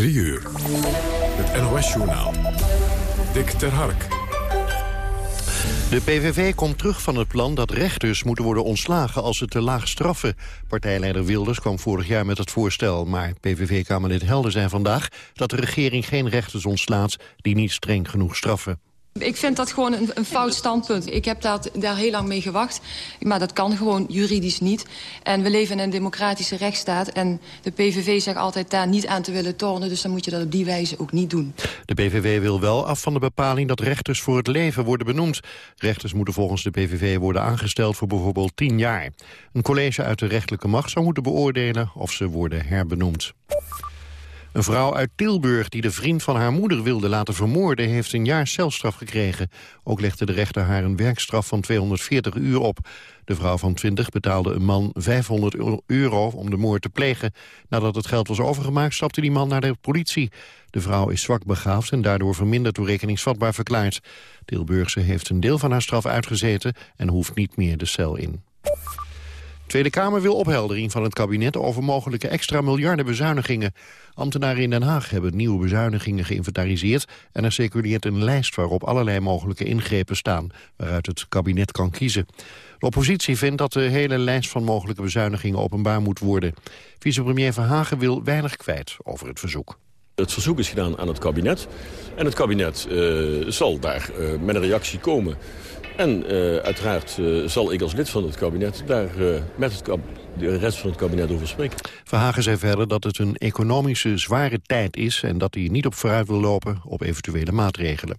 3 uur. Het NOS-journaal. Dick ter Hark. De PVV komt terug van het plan dat rechters moeten worden ontslagen als ze te laag straffen. Partijleider Wilders kwam vorig jaar met het voorstel, maar PVV-kamerlid Helder zei vandaag dat de regering geen rechters ontslaat die niet streng genoeg straffen. Ik vind dat gewoon een, een fout standpunt. Ik heb daar, daar heel lang mee gewacht. Maar dat kan gewoon juridisch niet. En we leven in een democratische rechtsstaat. En de PVV zegt altijd daar niet aan te willen tornen. Dus dan moet je dat op die wijze ook niet doen. De PVV wil wel af van de bepaling dat rechters voor het leven worden benoemd. Rechters moeten volgens de PVV worden aangesteld voor bijvoorbeeld tien jaar. Een college uit de rechterlijke macht zou moeten beoordelen of ze worden herbenoemd. Een vrouw uit Tilburg die de vriend van haar moeder wilde laten vermoorden... heeft een jaar celstraf gekregen. Ook legde de rechter haar een werkstraf van 240 uur op. De vrouw van 20 betaalde een man 500 euro om de moord te plegen. Nadat het geld was overgemaakt stapte die man naar de politie. De vrouw is zwak begaafd en daardoor verminderd toerekeningsvatbaar verklaard. Tilburgse heeft een deel van haar straf uitgezeten en hoeft niet meer de cel in. Tweede Kamer wil opheldering van het kabinet over mogelijke extra miljarden bezuinigingen. Ambtenaren in Den Haag hebben nieuwe bezuinigingen geïnventariseerd en er circuleert een lijst waarop allerlei mogelijke ingrepen staan, waaruit het kabinet kan kiezen. De oppositie vindt dat de hele lijst van mogelijke bezuinigingen openbaar moet worden. Vicepremier Verhagen wil weinig kwijt over het verzoek. Het verzoek is gedaan aan het kabinet. En het kabinet uh, zal daar uh, met een reactie komen. En uh, uiteraard uh, zal ik als lid van het kabinet daar uh, met het de rest van het kabinet over spreken. Verhagen zei verder dat het een economische zware tijd is... en dat hij niet op vooruit wil lopen op eventuele maatregelen.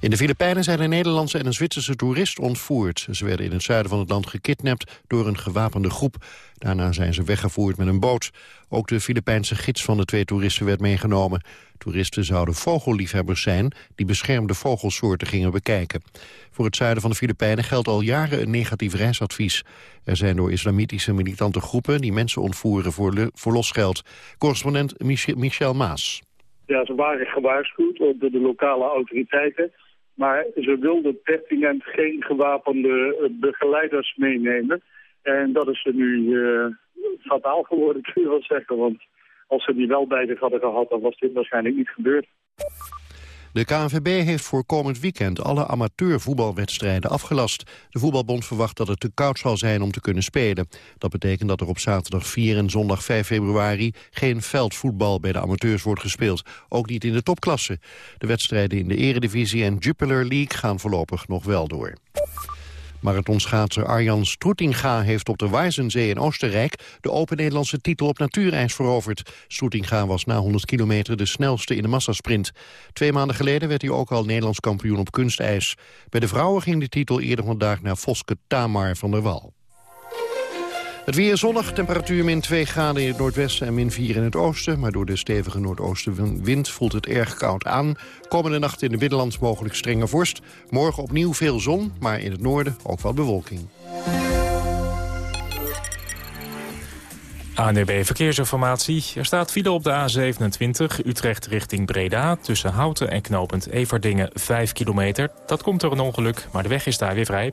In de Filipijnen zijn een Nederlandse en een Zwitserse toerist ontvoerd. Ze werden in het zuiden van het land gekidnapt door een gewapende groep. Daarna zijn ze weggevoerd met een boot. Ook de Filipijnse gids van de twee toeristen werd meegenomen. Toeristen zouden vogelliefhebbers zijn die beschermde vogelsoorten gingen bekijken. Voor het zuiden van de Filipijnen geldt al jaren een negatief reisadvies. Er zijn door islamitische militante groepen die mensen ontvoeren voor, losgeld. Correspondent Michel Maas. Ja, ze waren gewaarschuwd door de lokale autoriteiten. Maar ze wilden pertinent geen gewapende eh, begeleiders meenemen. En dat is er nu uh, fataal geworden, kun je wel zeggen. Want als ze die wel bij zich hadden gehad, dan was dit waarschijnlijk niet gebeurd. De KNVB heeft voor komend weekend alle amateurvoetbalwedstrijden afgelast. De voetbalbond verwacht dat het te koud zal zijn om te kunnen spelen. Dat betekent dat er op zaterdag 4 en zondag 5 februari geen veldvoetbal bij de amateurs wordt gespeeld. Ook niet in de topklasse. De wedstrijden in de eredivisie en Jupiler League gaan voorlopig nog wel door. Marathonschaatser Arjan Stroetinga heeft op de Wijzenzee in Oostenrijk de Open Nederlandse titel op natuurijs veroverd. Stroetinga was na 100 kilometer de snelste in de massasprint. Twee maanden geleden werd hij ook al Nederlands kampioen op kunstijs. Bij de vrouwen ging de titel eerder vandaag naar Voske Tamar van der Wal. Het weer zonnig, temperatuur min 2 graden in het noordwesten en min 4 in het oosten. Maar door de stevige noordoostenwind voelt het erg koud aan. Komende nacht in de binnenland mogelijk strenge vorst. Morgen opnieuw veel zon, maar in het noorden ook wat bewolking. ANDB Verkeersinformatie. Er staat file op de A27 Utrecht richting Breda... tussen Houten en knooppunt Everdingen 5 kilometer. Dat komt door een ongeluk, maar de weg is daar weer vrij.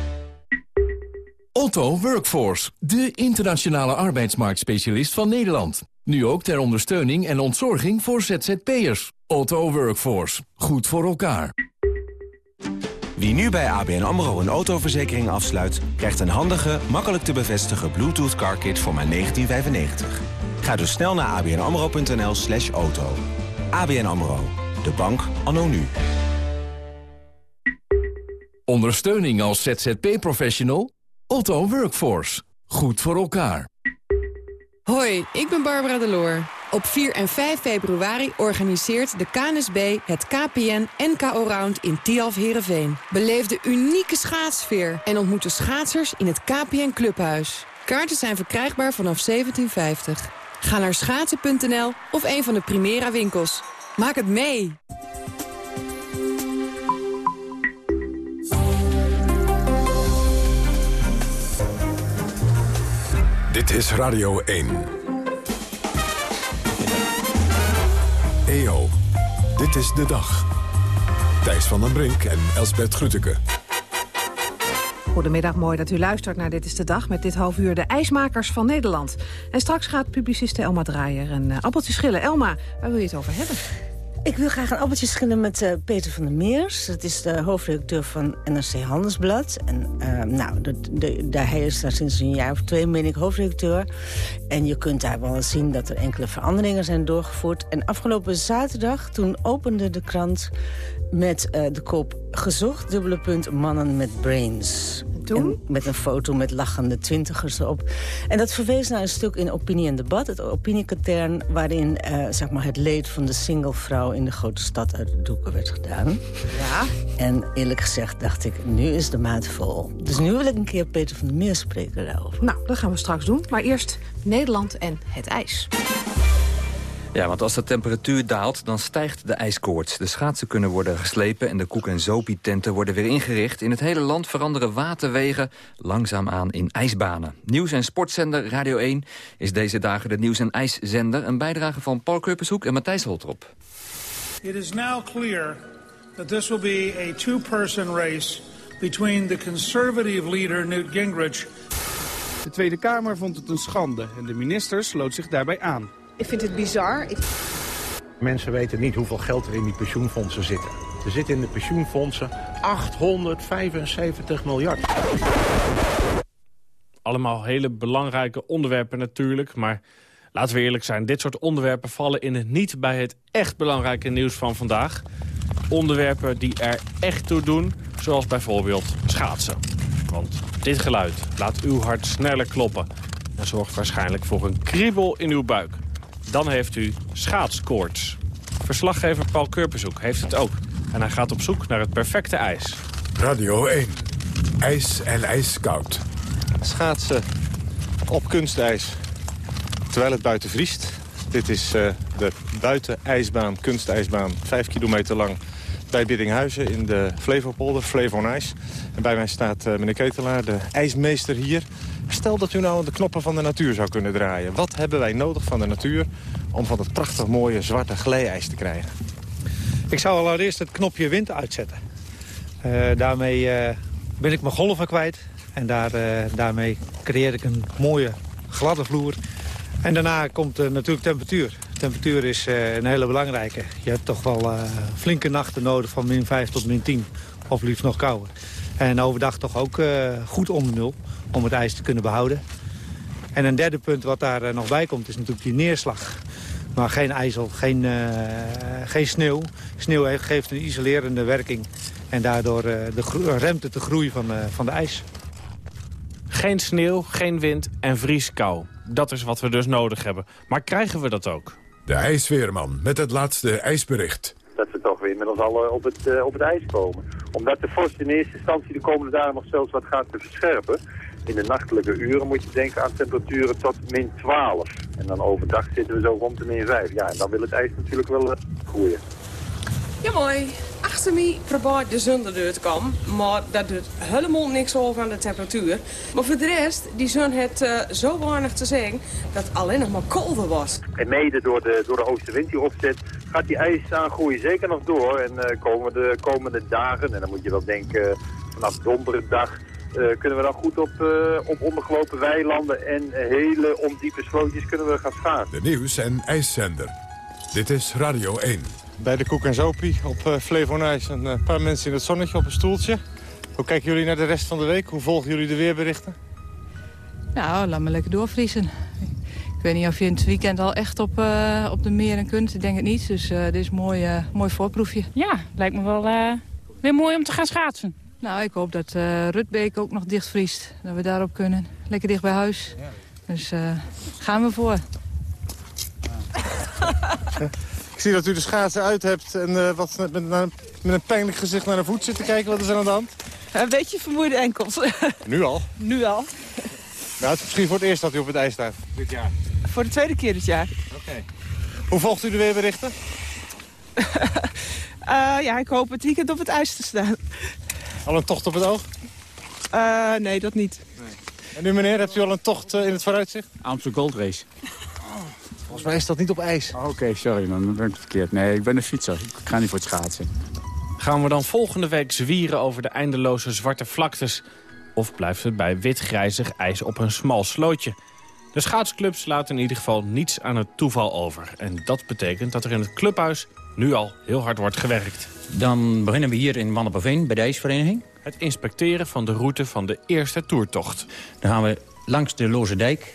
Otto Workforce, de internationale arbeidsmarktspecialist van Nederland. Nu ook ter ondersteuning en ontzorging voor ZZP'ers. Otto Workforce, goed voor elkaar. Wie nu bij ABN AMRO een autoverzekering afsluit... krijgt een handige, makkelijk te bevestigen Bluetooth car kit voor maar 1995. Ga dus snel naar abnamro.nl slash auto. ABN AMRO, de bank anno nu. Ondersteuning als ZZP-professional? Otto Workforce. Goed voor elkaar. Hoi, ik ben Barbara Deloor. Op 4 en 5 februari organiseert de KNSB het KPN NKO Round in Tialf Herenveen. Beleef de unieke schaatsfeer en ontmoet de schaatsers in het KPN Clubhuis. Kaarten zijn verkrijgbaar vanaf 1750. Ga naar schaatsen.nl of een van de Primera winkels. Maak het mee. Dit is Radio 1. EO, dit is de dag. Thijs van den Brink en Elsbert Grütke. Goedemiddag, mooi dat u luistert naar Dit is de Dag... met dit half uur de ijsmakers van Nederland. En straks gaat publiciste Elma Draaier een uh, appeltje schillen. Elma, waar wil je het over hebben? Ik wil graag een appeltje schillen met uh, Peter van der Meers. Dat is de hoofdredacteur van NRC Handelsblad. En uh, nou, de, de, hij is daar sinds een jaar of twee, meen ik, hoofdredacteur. En je kunt daar wel zien dat er enkele veranderingen zijn doorgevoerd. En afgelopen zaterdag, toen opende de krant met uh, de kop... gezocht, dubbele punt, mannen met brains. En met een foto met lachende twintigers erop. En dat verwees naar een stuk in Opinie en Debat, het opiniekatern... waarin uh, zeg maar het leed van de singlevrouw in de grote stad uit de doeken werd gedaan. Ja. En eerlijk gezegd dacht ik, nu is de maat vol. Dus nu wil ik een keer Peter van der Meer spreken daarover. Nou, dat gaan we straks doen. Maar eerst Nederland en het ijs. Ja, want als de temperatuur daalt, dan stijgt de ijskoorts. De schaatsen kunnen worden geslepen en de koek- en zopie-tenten worden weer ingericht. In het hele land veranderen waterwegen langzaamaan in ijsbanen. Nieuws- en sportzender Radio 1 is deze dagen de nieuws- en ijszender. Een bijdrage van Paul Kurpershoek en Matthijs Holtrop. It is now clear that this will be a two-person race between the conservative leader Newt Gingrich. De Tweede Kamer vond het een schande en de minister sloot zich daarbij aan. Ik vind het bizar. Ik... Mensen weten niet hoeveel geld er in die pensioenfondsen zit. Er zit in de pensioenfondsen 875 miljard. Allemaal hele belangrijke onderwerpen natuurlijk, maar laten we eerlijk zijn. Dit soort onderwerpen vallen in het niet bij het echt belangrijke nieuws van vandaag. Onderwerpen die er echt toe doen, zoals bijvoorbeeld schaatsen. Want dit geluid laat uw hart sneller kloppen en zorgt waarschijnlijk voor een kriebel in uw buik. Dan heeft u schaatskoorts. Verslaggever Paul Kurpershoek heeft het ook. En hij gaat op zoek naar het perfecte ijs. Radio 1. IJs en ijskoud. Schaatsen op kunstijs. Terwijl het buiten vriest. Dit is uh, de buitenijsbaan, kunstijsbaan. Vijf kilometer lang bij Biddinghuizen in de Flevopolder, Flevonijs. En bij mij staat uh, meneer Ketelaar, de ijsmeester hier. Stel dat u nou de knoppen van de natuur zou kunnen draaien. Wat hebben wij nodig van de natuur om van dat prachtig mooie zwarte glijijs te krijgen? Ik zou allereerst het knopje wind uitzetten. Uh, daarmee uh, ben ik mijn golven kwijt. En daar, daarmee creëer ik een mooie gladde vloer. En daarna komt natuurlijk temperatuur. Temperatuur is een hele belangrijke. Je hebt toch wel flinke nachten nodig van min 5 tot min 10. Of liefst nog kouder. En overdag toch ook goed onder nul om het ijs te kunnen behouden. En een derde punt wat daar nog bij komt is natuurlijk die neerslag. Maar geen ijzel, geen, geen sneeuw. Sneeuw geeft een isolerende werking. En daardoor uh, de remt het de groei van, van de ijs. Geen sneeuw, geen wind en vrieskou. Dat is wat we dus nodig hebben. Maar krijgen we dat ook? De ijsweerman met het laatste ijsbericht. Dat we toch weer inmiddels al op het, uh, op het ijs komen. Omdat de vorst in eerste instantie de komende dagen nog zelfs wat gaat verscherpen. In de nachtelijke uren moet je denken aan temperaturen tot min 12. En dan overdag zitten we zo rond de min 5. Ja, en dan wil het ijs natuurlijk wel uh, groeien. Ja, mooi. Achter mij probeert de zon eruit te komen. Maar dat doet helemaal niks over aan de temperatuur. Maar voor de rest, die zon heeft uh, zo weinig te zeggen dat het alleen nog maar kolder was. En mede door de, door de oostenwind die opzet, gaat die ijs aangroeien zeker nog door. En uh, komen de komende dagen, en dan moet je wel denken vanaf donderdag... Uh, kunnen we dan goed op, uh, op ondergelopen weilanden en hele ondiepe slootjes kunnen we gaan schaatsen. De nieuws- en ijszender. Dit is Radio 1. Bij de Koek en Zopie op uh, Flevonijs een paar mensen in het zonnetje op een stoeltje. Hoe kijken jullie naar de rest van de week? Hoe volgen jullie de weerberichten? Nou, laat me lekker doorvriezen. Ik weet niet of je in het weekend al echt op, op de meren kunt. Ik denk het niet. Dus dit is een mooi, mooi voorproefje. Ja, lijkt me wel weer mooi om te gaan schaatsen. Nou, ik hoop dat uh, Rutbeek ook nog dichtvriest. Dat we daarop kunnen. Lekker dicht bij huis. Ja. Dus uh, gaan we voor. zie dat u de schaatsen uit hebt en uh, wat met, met, met, een pijnlijk gezicht naar de voet zit te kijken. Wat is er aan de hand? Een beetje vermoeide enkels. nu al? Nu al. Nou, het is misschien voor het eerst dat u op het ijs staat dit jaar. Voor de tweede keer dit jaar. Oké. Okay. Hoe volgt u de weerberichten? Eh, ja, ik hoop het weekend op het ijs te staan. Al een tocht op het oog? Eh, nee, dat niet. En nu meneer, hebt u al een tocht eh, in het vooruitzicht? Amsterdam Gold Race. Volgens mij is dat niet op ijs. Oh, Oké, sorry man, dan ben ik verkeerd. Nee, ik ben een fietser. Ik ga niet voor het schaatsen. Gaan we dan volgende week zwieren over de eindeloze zwarte vlaktes? Of blijft het bij wit-grijzig ijs op een smal slootje? De schaatsclubs laten in ieder geval niets aan het toeval over. En dat betekent dat er in het clubhuis nu al heel hard wordt gewerkt. Dan beginnen we hier in Wanneperveen bij de ijsvereniging. Het inspecteren van de route van de eerste toertocht. Dan gaan we langs de Loze Dijk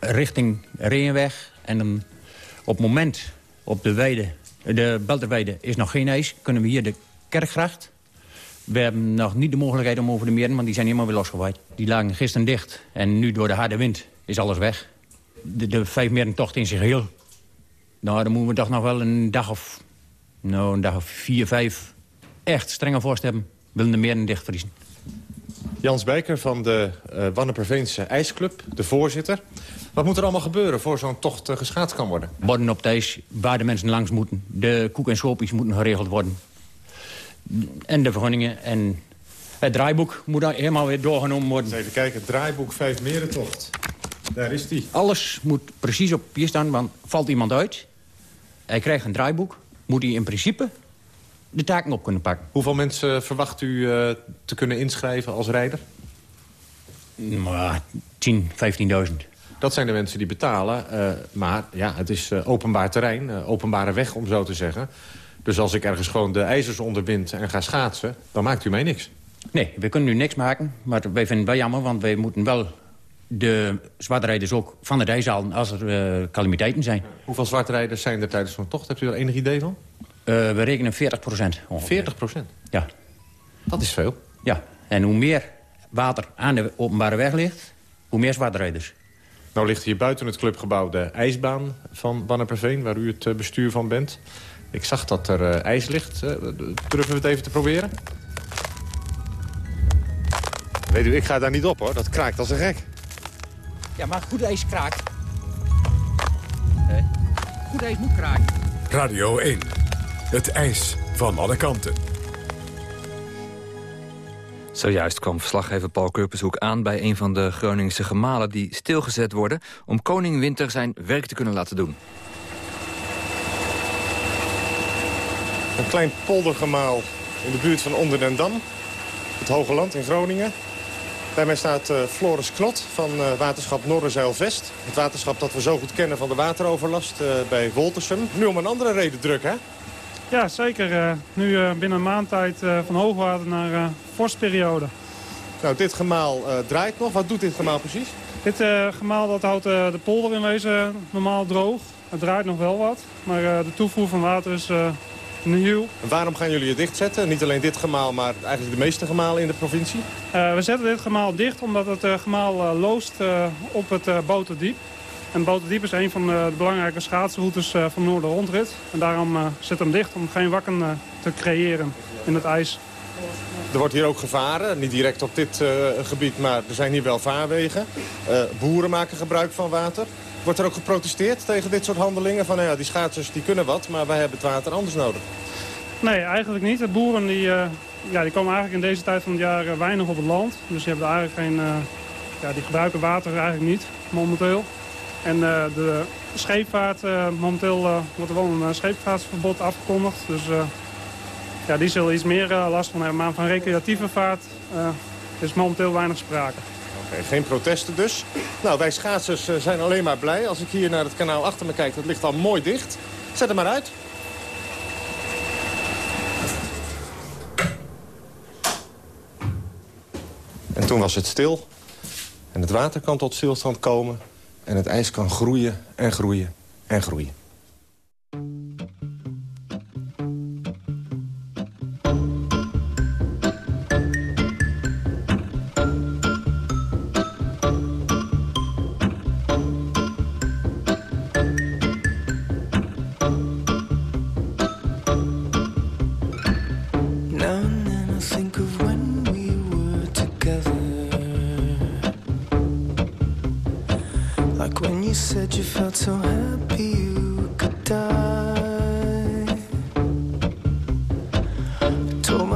richting Reenweg. En dan op het moment op de weide, de Belterweide is nog geen ijs. Kunnen we hier de Kerkgracht. We hebben nog niet de mogelijkheid om over de meren, want die zijn helemaal weer losgewaaid. Die lagen gisteren dicht en nu door de harde wind is alles weg. De, de vijf merentocht in zich heel. Nou, dan moeten we toch nog wel een dag of, nou, een dag of vier, vijf echt strenge vorst hebben. Willen de meren dichtvriezen. Jans Bijker van de uh, Wanneperveense IJsclub, de voorzitter. Wat moet er allemaal gebeuren voor zo'n tocht uh, geschaatst kan worden? Borden op het ijs, waar de mensen langs moeten. De koek en sopies moeten geregeld worden. En de vergunningen en het draaiboek moet helemaal weer doorgenomen worden. Even kijken, draaiboek 5 merentocht. Daar is die. Alles moet precies op papier staan, want valt iemand uit... hij krijgt een draaiboek, moet hij in principe de taken op kunnen pakken. Hoeveel mensen verwacht u uh, te kunnen inschrijven als rijder? Maar 10, 15.000. Dat zijn de mensen die betalen. Uh, maar ja, het is uh, openbaar terrein, openbare weg om zo te zeggen. Dus als ik ergens gewoon de ijzers onderbind en ga schaatsen... dan maakt u mij niks. Nee, we kunnen nu niks maken. Maar wij vinden het wel jammer, want wij moeten wel de zwartrijders ook van ijs halen... als er calamiteiten zijn. Hoeveel zwartrijders zijn er tijdens zo'n tocht? Hebt u er enig idee van? Uh, we rekenen 40 procent. 40 procent? Ja. Dat is veel. Ja, en hoe meer water aan de openbare weg ligt, hoe meer zwartrijders. Nou ligt hier buiten het clubgebouw de ijsbaan van Wanneperveen... waar u het bestuur van bent. Ik zag dat er uh, ijs ligt. Uh, durven we het even te proberen? Weet u, ik ga daar niet op hoor. Dat kraakt als een gek. Ja, maar goed ijs kraakt. Goed ijs moet kraken. Radio 1. Het ijs van alle kanten. Zojuist kwam verslaggever Paul Kurpershoek aan bij een van de Groningse gemalen die stilgezet worden om koning Winter zijn werk te kunnen laten doen. Een klein poldergemaal in de buurt van Onderdendam. Het Hoge Land in Groningen. Bij mij staat uh, Floris Knot van uh, waterschap Noorderzeil-Vest. Het waterschap dat we zo goed kennen van de wateroverlast uh, bij Woltersum. Nu om een andere reden druk, hè? Ja, zeker. nu binnen een maand tijd van hoogwater naar vorstperiode. Nou, dit gemaal draait nog. Wat doet dit gemaal precies? Dit gemaal dat houdt de polder in wezen normaal droog. Het draait nog wel wat, maar de toevoer van water is nieuw. En waarom gaan jullie het dichtzetten? Niet alleen dit gemaal, maar eigenlijk de meeste gemalen in de provincie? Uh, we zetten dit gemaal dicht omdat het uh, gemaal uh, loost op het Boterdiep. En Boterdiep is een van de belangrijke schaatsroutes van Noorder-Rondrit. En daarom zet hem dicht om geen wakken te creëren in het ijs. Er wordt hier ook gevaren, niet direct op dit gebied, maar er zijn hier wel vaarwegen. boeren maken gebruik van water. Wordt er ook geprotesteerd tegen dit soort handelingen? Van nou ja, die schaatsers die kunnen wat, maar wij hebben het water anders nodig. Nee, eigenlijk niet. De boeren die, uh, ja, die komen eigenlijk in deze tijd van het jaar weinig op het land. Dus die, hebben eigenlijk geen, ja, die gebruiken water eigenlijk niet, momenteel. En de scheepvaart, momenteel wordt er wel een scheepvaartverbod afgekondigd. Dus ja, die zullen iets meer last van hebben. Maar van recreatieve vaart is momenteel weinig sprake. Okay, geen protesten dus. Nou, wij schaatsers zijn alleen maar blij. Als ik hier naar het kanaal achter me kijk, dat ligt al mooi dicht. Zet hem maar uit. En toen was het stil. En het water kan tot stilstand komen. En het ijs kan groeien en groeien en groeien.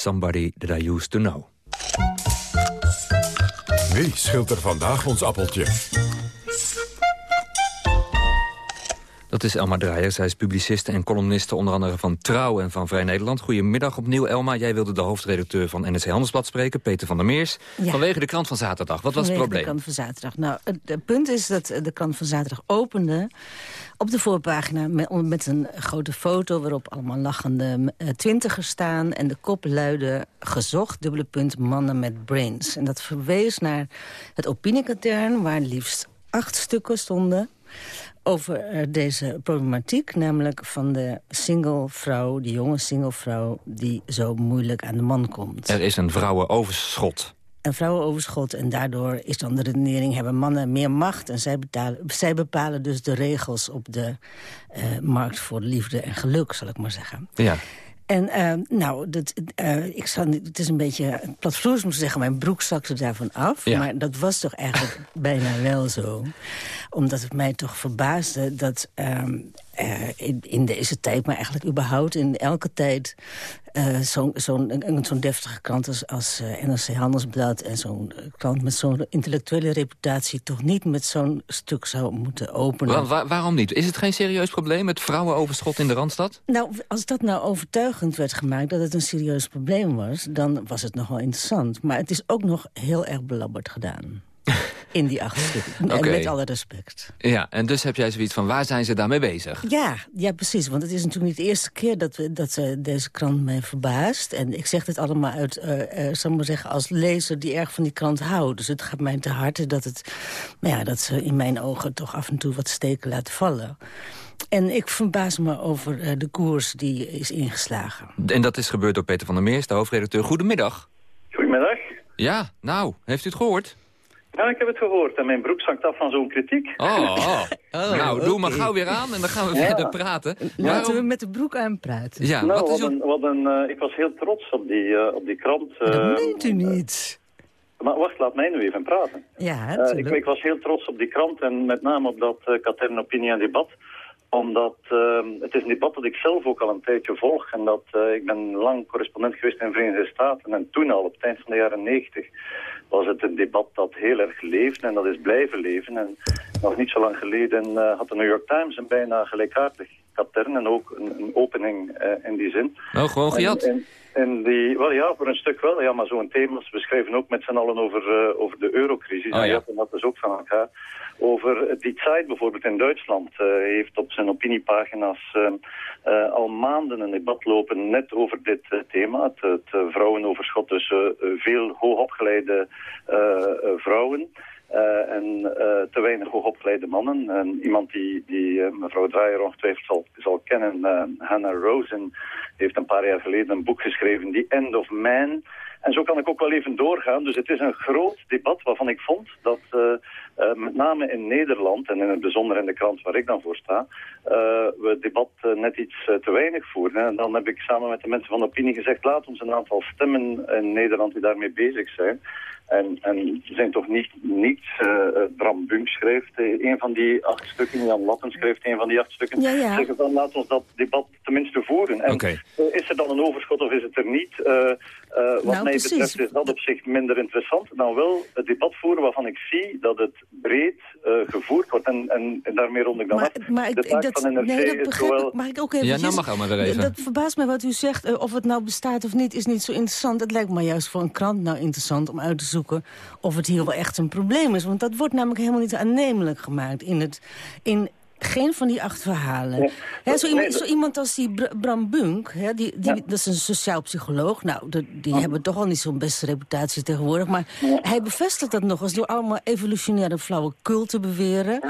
Somebody That I Used To Know. Wie schilt er vandaag ons appeltje? Dat is Elma Draaier. Zij is publiciste en columniste onder andere van Trouw en van Vrij Nederland. Goedemiddag opnieuw, Elma. Jij wilde de hoofdredacteur van NSC Handelsblad spreken, Peter van der Meers. Ja. Vanwege de krant van zaterdag. Wat was het probleem? de krant van zaterdag. Nou, het, het punt is dat de krant van zaterdag opende op de voorpagina met, met een grote foto... waarop allemaal lachende eh, twintigers staan. En de kop luidde gezocht, dubbele punt, mannen met brains. En dat verwees naar het opiniekatern... waar liefst acht stukken stonden over eh, deze problematiek. Namelijk van de single vrouw, de jonge single vrouw... die zo moeilijk aan de man komt. Er is een vrouwenoverschot. Een vrouwenoverschot en daardoor is dan de redenering... hebben mannen meer macht en zij, betalen, zij bepalen dus de regels... op de eh, markt voor liefde en geluk, zal ik maar zeggen. Ja. En eh, nou, dat, ik het is een beetje platvloers om te zeggen... mijn broek zakte daarvan af. Ja. Maar dat was toch eigenlijk bijna wel zo. Omdat het mij toch verbaasde dat... ehm, eh, in, in deze tijd, maar eigenlijk überhaupt in elke tijd... eh, zo'n een- zo'n deftige krant als, als eh, NRC Handelsblad... en zo'n krant met zo'n intellectuele reputatie... toch niet met zo'n stuk zou moeten openen. Wa- wa- waarom niet? Is het geen serieus probleem met vrouwenoverschot in de Randstad? Nou, als dat nou overtuigend werd gemaakt dat het een serieus probleem was... dan was het nog wel interessant. Maar het is ook nog heel erg belabberd gedaan. In die acht stukken. En met alle respect. Ja, en dus heb jij zoiets van, waar zijn ze daarmee bezig? Ja, ja, precies. Want het is natuurlijk niet de eerste keer dat, we, dat eh, deze krant mij verbaast. En ik zeg dit allemaal uit, eh eh, zal ik maar zeggen, als lezer die erg van die krant houdt. Dus het gaat mij te harte dat, het, nou ja, dat ze in mijn ogen toch af en toe wat steken laten vallen. En ik verbaas me over eh, de koers die is ingeslagen. En dat is gebeurd door Peter van der Meers, de hoofdredacteur. Goedemiddag. Goedemiddag. Ja, nou, heeft u het gehoord? Ja, ik heb het gehoord en mijn broek zakt af van zo'n kritiek. Oh, nou, doe maar gauw weer aan en dan gaan we Ja. verder praten. Laten Waarom- we met de broek aan praten. Ja, nou, wat is wat een, wat een, eh, ik was heel trots op die, eh, op die krant. Dat eh, meent u niet. Maar wacht, laat mij nu even praten. Ja, ik, ik was heel trots op die krant en met name op dat uh, katern opinie en debat. Omdat eh, het is een debat dat ik zelf ook al een tijdje volg. En dat eh, ik ben lang correspondent geweest in de Verenigde Staten. En toen al, op het eind van de jaren negentig, was het een debat dat heel erg leefde. En dat is blijven leven. En nog niet zo lang geleden eh, had de New York Times een bijna gelijkaardig katern. En ook een, een opening eh, in die zin. Oh, gewoon gejat. En, en, en die, wel ja, voor een stuk wel. Ja, maar zo'n thema's. We schrijven ook met z'n allen over, eh, over de eurocrisis. Oh, en ja. ja, dat is ook van elkaar. Over die tijd bijvoorbeeld in Duitsland eh, heeft op zijn opiniepagina's eh, eh, al maanden een debat lopen net over dit eh, thema. Het, het eh, vrouwenoverschot tussen eh, veel hoogopgeleide eh, eh, vrouwen. Eh, en eh, te weinig hoogopgeleide mannen. En iemand die, die eh, mevrouw Draaier ongetwijfeld zal, zal kennen, Hannah Rosen, heeft een paar jaar geleden een boek geschreven, The End of Man. En zo kan ik ook wel even doorgaan. Dus het is een groot debat waarvan ik vond dat eh, met name in Nederland, en in het bijzonder in de krant waar ik dan voor sta, eh, we het debat eh, net iets te weinig voeren. En dan heb ik samen met de mensen van de opinie gezegd, laat ons een aantal stemmen in Nederland die daarmee bezig zijn. En, en er zijn toch niet niets. eh, eh, Bram Bunk schrijft een van die acht stukken, Jan Lappen schrijft een van die acht stukken. Ja, ja. Zeggen van laat ons dat debat tenminste voeren. En Oké. is er dan een overschot of is het er niet? Eh, eh, wat Nou, mij precies. betreft is dat op zich minder interessant. Dan wel het debat voeren waarvan ik zie dat het breed eh, gevoerd wordt. En, en, en daarmee rond ik dan Maar, af. maar ik, de taak dat, van NRC nee, dat is begrijp zowel... ik. Mag ik ook even... Ja, nou mag allemaal weer even. Dat verbaast mij wat u zegt. eh, of het nou bestaat of niet, is niet zo interessant. Het lijkt me juist voor een krant nou interessant om uit te zoeken... of het hier wel echt een probleem is. Want dat wordt namelijk helemaal niet aannemelijk gemaakt in het... In, geen van die acht verhalen. Ja. Zo, iemand, zo iemand als die Br- Bram Bunk, die, die, dat is een sociaal psycholoog. Nou, de- die hebben toch al niet zo'n beste reputatie tegenwoordig. Maar hij bevestigt dat nog eens door allemaal evolutionaire flauwekul te beweren.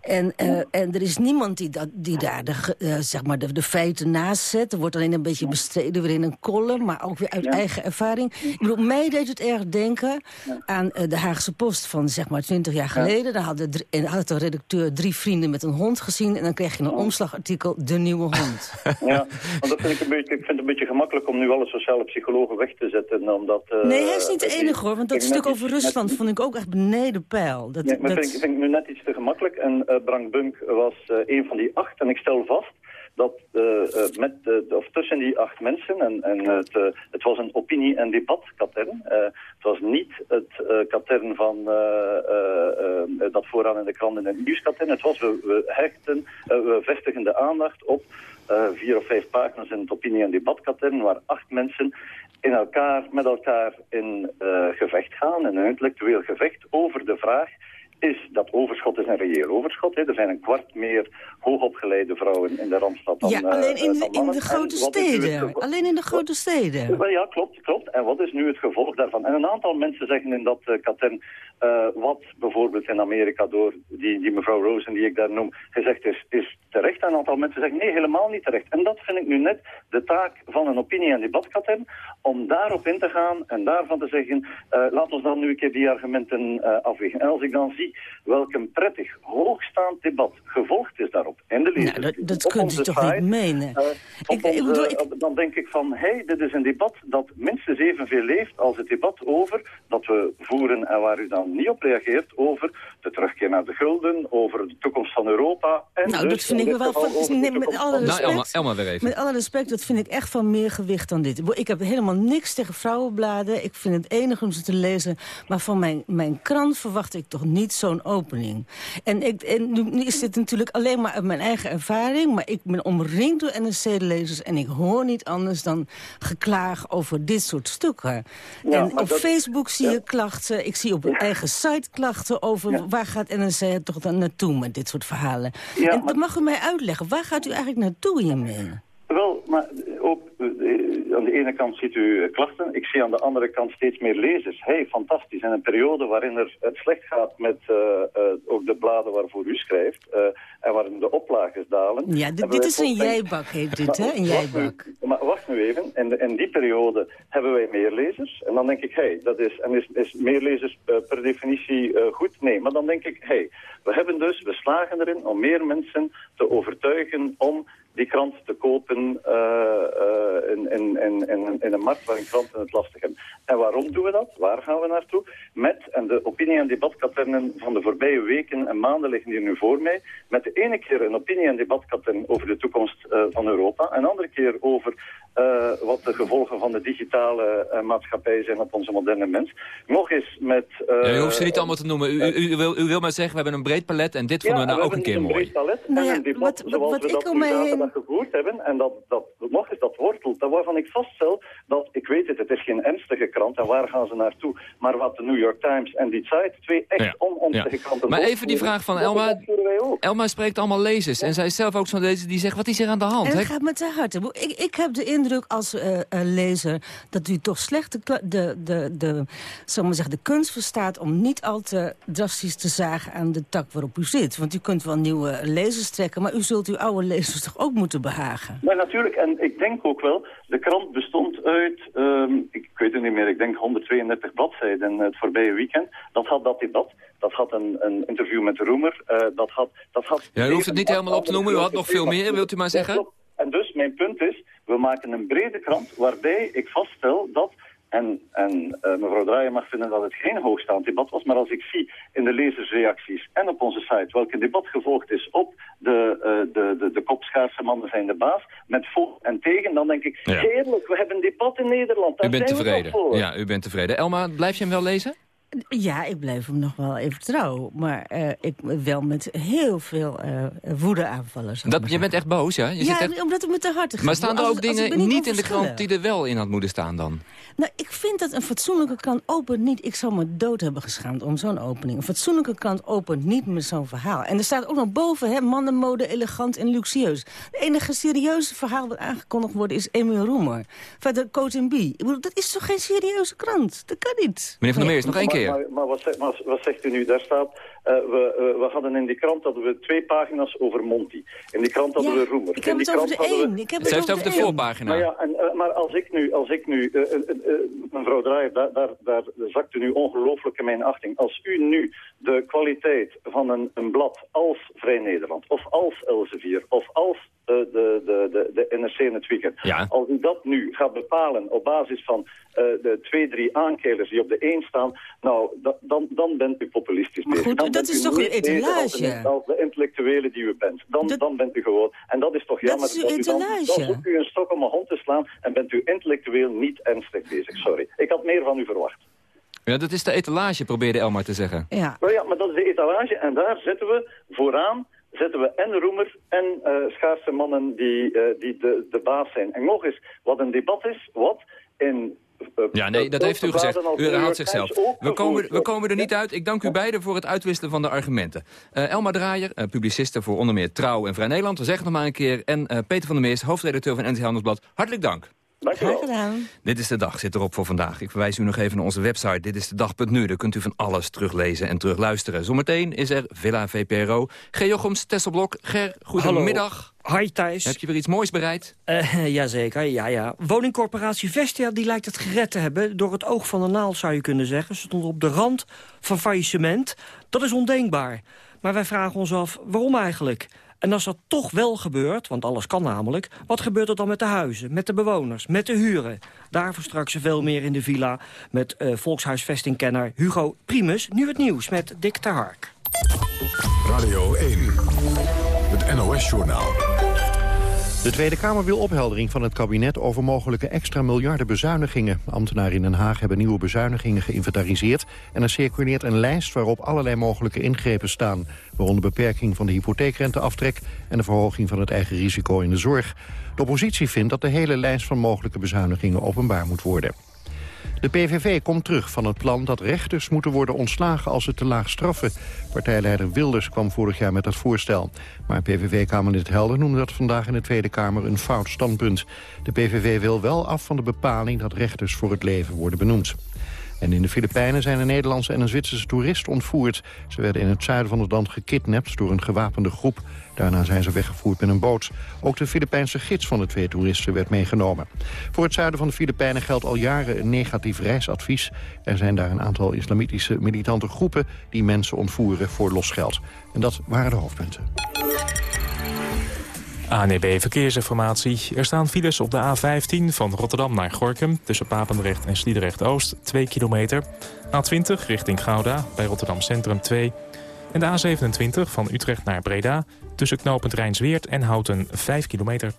En, eh, en er is niemand die, dat, die daar de, eh, zeg maar de, de feiten naast zet. Er wordt alleen een beetje bestreden weer in een column, maar ook weer uit eigen ervaring. Ik bedoel, mij deed het erg denken aan eh, de Haagse Post van zeg maar twintig jaar geleden. Daar had de, had redacteur drie vrienden met een hond gezien... en dan kreeg je een omslagartikel, de nieuwe hond. Ja, want dat vind ik, een beetje, ik vind het een beetje gemakkelijk om nu alle sociale psychologen weg te zetten. Omdat, eh, nee, hij is niet de enige hoor, want dat stuk over iets- Rusland net- vond ik ook echt beneden peil. Dat, maar dat- vind, ik, vind ik nu net iets te gemakkelijk. En eh Brank Bunk was eh, een van die acht. En ik stel vast dat eh, eh, met, of tussen die acht mensen, en, en het, eh, het was een opinie- en debatkatern. Het was niet het katern van dat vooraan in de krant in het nieuwskatern. Het was, we, we hechten, we vestigen de aandacht op vier of vijf pagina's in het opinie- en debatkatern, waar acht mensen in elkaar, met elkaar in gevecht gaan, in een intellectueel gevecht over de vraag is dat overschot is een reëel overschot. Hè. Er zijn een kwart meer hoogopgeleide vrouwen in de Randstad dan ja, eh, alleen in, eh, dan in de grote steden. Alleen in de grote steden. Ja, klopt, klopt. En wat is nu het gevolg daarvan? En een aantal mensen zeggen in dat uh, katern, uh, wat bijvoorbeeld in Amerika door die, die mevrouw Rosen die ik daar noem, gezegd is, is terecht. En een aantal mensen zeggen nee, helemaal niet terecht. En dat vind ik nu net de taak van een opinie- en debatkatern, om daarop in te gaan en daarvan te zeggen, uh, laat ons dan nu een keer die argumenten uh, afwegen. En als ik dan zie welk een prettig, hoogstaand debat gevolgd is daarop in de lezers, nou, dat, dat kunt u toch site, niet menen? Ik, ik bedoel, ik... Dan denk ik van, hé, hey, dit is een debat dat minstens evenveel leeft als het debat over dat we voeren en waar u dan niet op reageert over de terugkeer naar de gulden, over de toekomst van Europa. En Nou, dus dat vind in ik wel van... nee, met alle respect, Nou, Elma- Elma weer even. Met alle respect, dat vind ik echt van meer gewicht dan dit. Ik heb helemaal niks tegen vrouwenbladen. Ik vind het enig om ze te lezen. Maar van mijn, mijn krant verwacht ik toch niet zo'n opening. En, ik, en nu, is dit natuurlijk alleen maar uit mijn eigen ervaring. Maar ik ben omringd door NRC-lezers. En ik hoor niet anders dan geklaag over dit soort stukken. Ja, en op dat- Facebook zie je klachten. Ik zie op mijn eigen site klachten over... waar gaat NRC toch dan naartoe met dit soort verhalen. Ja, en maar- dat mag u mij uitleggen. Waar gaat u eigenlijk naartoe hiermee? Wel, maar ook eh, aan de ene kant ziet u eh, klachten. Ik zie aan de andere kant steeds meer lezers. hey, fantastisch. In een periode waarin er het slecht gaat met eh, ook de bladen waarvoor u schrijft... en waarin de oplages dalen... Ja, dit, is een jijbak, heet dit, hè? Een jijbak. Maar wacht nu even, in, de- in die periode hebben wij meer lezers. En dan denk ik, hé, hey, dat is, en is, is meer lezers per definitie goed? Nee, maar dan denk ik, hé, hey, we hebben dus, we slagen erin om meer mensen te overtuigen om die krant te kopen eh, eh, in, in, in, in, in een markt waarin kranten het lastig hebben. En waarom doen we dat? Waar gaan we naartoe? Met, en de opinie- en debatkaternen van de voorbije weken en maanden liggen hier nu voor mij, met de ene keer een opinie- en debatkatern over de toekomst eh, van Europa, en de andere keer over eh, wat de gevolgen van de digitale eh, maatschappij zijn op onze moderne mens. Nog eens met... eh, Ja, u hoeft ze niet allemaal te noemen. U, u, u wil, u wil maar zeggen, we hebben een breed palet en dit vonden we nou ook een keer hebben mooi. breed palet Nou en ja, een debat wat- zoals wat we ik dat om nu mij heen- gevoerd hebben. En dat, dat, nog eens dat wortelt. Waarvan ik vaststel dat, weet het, het is geen ernstige krant. En waar gaan ze naartoe? Maar wat de New York Times en die Zeit, twee echt Ja. onernstige Ja. kranten... Maar even die vraag van Elma. Elma spreekt allemaal lezers. En zij is zelf ook zo'n lezer die zegt, wat is er aan de hand? Het gaat me te harte. Ik, ik heb de indruk als eh, eh, lezer dat u toch slecht de, de, de, de, zal ik maar zeggen, de kunst verstaat... om niet al te drastisch te zagen aan de tak waarop u zit. Want u kunt wel nieuwe lezers trekken... maar u zult uw oude lezers toch ook moeten behagen? Maar natuurlijk, en ik denk ook wel, de krant bestond uit, ehm, ik weet het niet meer, ik denk 132 bladzijden het voorbije weekend. Dat had dat debat, dat had een, een interview met de Roemer, eh, dat had... Dat had Ja, u hoeft het niet helemaal op te noemen, u had nog veel meer, wilt u maar zeggen? En dus mijn punt is, we maken een brede krant waarbij ik vaststel dat... En, en eh, mevrouw Draaien mag vinden dat het geen hoogstaand debat was, maar als ik zie in de lezersreacties en op onze site welk een debat gevolgd is op de, eh, de, de, de kopschaarse mannen zijn de baas, met voor en tegen, dan denk ik, Ja. heerlijk, we hebben een debat in Nederland. Daar U bent tevreden. Ja, u bent tevreden. Elma, blijf je hem wel lezen? Ja, ik blijf hem nog wel even trouw. Maar eh, ik wel met heel veel eh woedeaanvallen. Dat, je bent echt boos, ja? Je ja, zit echt... omdat het me te gaat. Maar staan er Als- ook dingen niet in de krant die er wel in had moeten staan dan? Nou, ik vind dat een fatsoenlijke krant opent niet... Ik zou me dood hebben geschaamd om zo'n opening. Een fatsoenlijke krant opent niet met zo'n verhaal. En er staat ook nog boven, hè, mannenmode, elegant en luxueus. Het enige serieuze verhaal dat aangekondigd wordt is Emil Roemer. Verder Coat B. Ik bedoel, dat is toch geen serieuze krant? Dat kan niet. Meneer Van der Meers, nog één Maar- Maar, wat, maar wat zegt u nu? Daar staat, eh, we, eh, we hadden in die krant hadden we twee pagina's over Monty. In die krant hadden Ja, we Roemer. ik heb in die het over krant de hadden we-. Ik heb Ze heeft over de voorpagina. Maar, ja, en, eh, maar als ik nu, als ik nu mevrouw Draaier, daar, daar, daar zakt u nu ongelooflijk in mijn achting. Als u nu de kwaliteit van een, een blad als Vrij Nederland, of als Elsevier, of als eh, de, de, de, de NRC in het weekend, Ja. als u dat nu gaat bepalen op basis van eh, de twee, drie aankelers die op de één staan, nou, da- dan, dan bent u populistisch Maar goed, dat bent is u toch als etalage? de- Als de intellectuele die u bent. Dan, dan bent u gewoon. En dat is toch Dat jammer. is uw u dan, dan zoekt u een stok om een hond te slaan en bent u intellectueel niet ernstig bezig. Sorry. Ik had meer van u verwacht. Ja, dat is de etalage, probeerde Elmar te zeggen. Ja. Nou ja, maar dat is de etalage en daar zetten we vooraan zetten we en Roemer en eh schaarse mannen die, eh, die de, de baas zijn. En nog eens, wat een debat is, wat in... eh, Ja, nee, dat heeft u gezegd. U herhaalt zichzelf. We komen, we komen er niet uit. Ik dank u beiden voor het uitwisselen van de argumenten. Eh Elma Draaier, eh, publiciste voor onder meer Trouw en Vrij Nederland. We zeggen het nog maar een keer. En Peter van der Meers, hoofdredacteur van NT Handelsblad. Hartelijk dank. Graag gedaan. Dit is de dag, zit erop voor vandaag. Ik verwijs u nog even naar onze website. Dit is de dag.nu. Daar kunt u van alles teruglezen en terugluisteren. Zometeen is er Villa VPRO. Ger Jochems, Tesselblok. Ger, goedemiddag. Hi Thijs. Heb je weer iets moois bereid? Eh, jazeker, ja, ja. Woningcorporatie Vestia die lijkt het gered te hebben. Door het oog van de naald zou je kunnen zeggen. Ze stond op de rand van faillissement. Dat is ondenkbaar. Maar wij vragen ons af, waarom eigenlijk? En als dat toch wel gebeurt, want alles kan namelijk... wat gebeurt er dan met de huizen, met de bewoners, met de huren? Daarvoor straks veel meer in de villa met eh, volkshuisvestingkenner Hugo Primus. Nu het nieuws met Dick ter Hark. Radio 1, het NOS-journaal. De Tweede Kamer wil opheldering van het kabinet over mogelijke extra miljarden bezuinigingen. Ambtenaren in Den Haag hebben nieuwe bezuinigingen geïnventariseerd... en er circuleert een lijst waarop allerlei mogelijke ingrepen staan... waaronder beperking van de hypotheekrenteaftrek... en de verhoging van het eigen risico in de zorg. De oppositie vindt dat de hele lijst van mogelijke bezuinigingen openbaar moet worden. De PVV komt terug van het plan dat rechters moeten worden ontslagen als ze te laag straffen. Partijleider Wilders kwam vorig jaar met dat voorstel. Maar PVV-kamerlid Helder noemde dat vandaag in de Tweede Kamer een fout standpunt. De PVV wil wel af van de bepaling dat rechters voor het leven worden benoemd. En in de Filipijnen zijn een Nederlandse en een Zwitserse toerist ontvoerd. Ze werden in het zuiden van het land gekidnapt door een gewapende groep. Daarna zijn ze weggevoerd met een boot. Ook de Filipijnse gids van de twee toeristen werd meegenomen. Voor het zuiden van de Filipijnen geldt al jaren een negatief reisadvies. Er zijn daar een aantal islamitische militante groepen... die mensen ontvoeren voor losgeld. En dat waren de hoofdpunten. ANEB Verkeersinformatie. Er staan files op de A15 van Rotterdam naar Gorkum... tussen Papendrecht en Sliedrecht-Oost, 2 kilometer. A20 richting Gouda, bij Rotterdam Centrum 2. En de A27 van Utrecht naar Breda... tussen knooppunt Rijnsweert en Houten, 5 kilometer.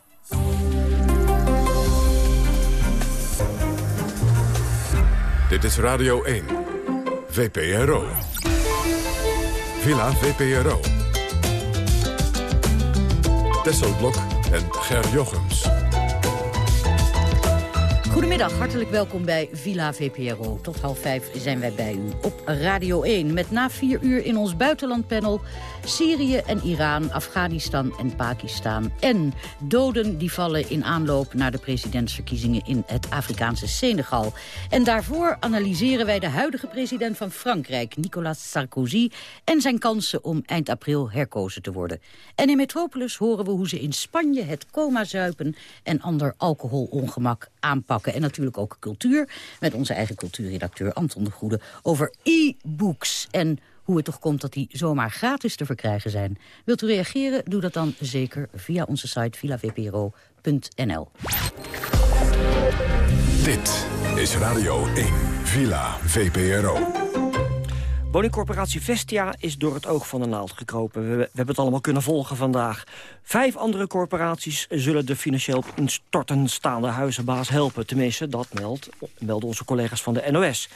Dit is Radio 1, VPRO. Villa VPRO. Tesselblok en Ger Jochems. Goedemiddag, hartelijk welkom bij Villa VPRO. Tot half vijf zijn wij bij u op Radio 1. Met na vier uur in ons buitenlandpanel Syrië en Iran, Afghanistan en Pakistan. En doden die vallen in aanloop naar de presidentsverkiezingen in het Afrikaanse Senegal. En daarvoor analyseren wij de huidige president van Frankrijk, Nicolas Sarkozy... en zijn kansen om eind april herkozen te worden. En in Metropolis horen we hoe ze in Spanje het coma-zuipen... en ander alcoholongemak aanpakken. En natuurlijk ook cultuur, met onze eigen cultuurredacteur Anton de Goede... over e-books en hoe het toch komt dat die zomaar gratis te verkrijgen zijn. Wilt u reageren? Doe dat dan zeker via onze site villavpro.nl. Dit is Radio 1, Villa VPRO. Woningcorporatie Vestia is door het oog van de naald gekropen. We, we hebben het allemaal kunnen volgen vandaag. Vijf andere corporaties zullen de financieel op instorten staande huizenbaas helpen. Tenminste, dat meldt, melden onze collega's van de NOS.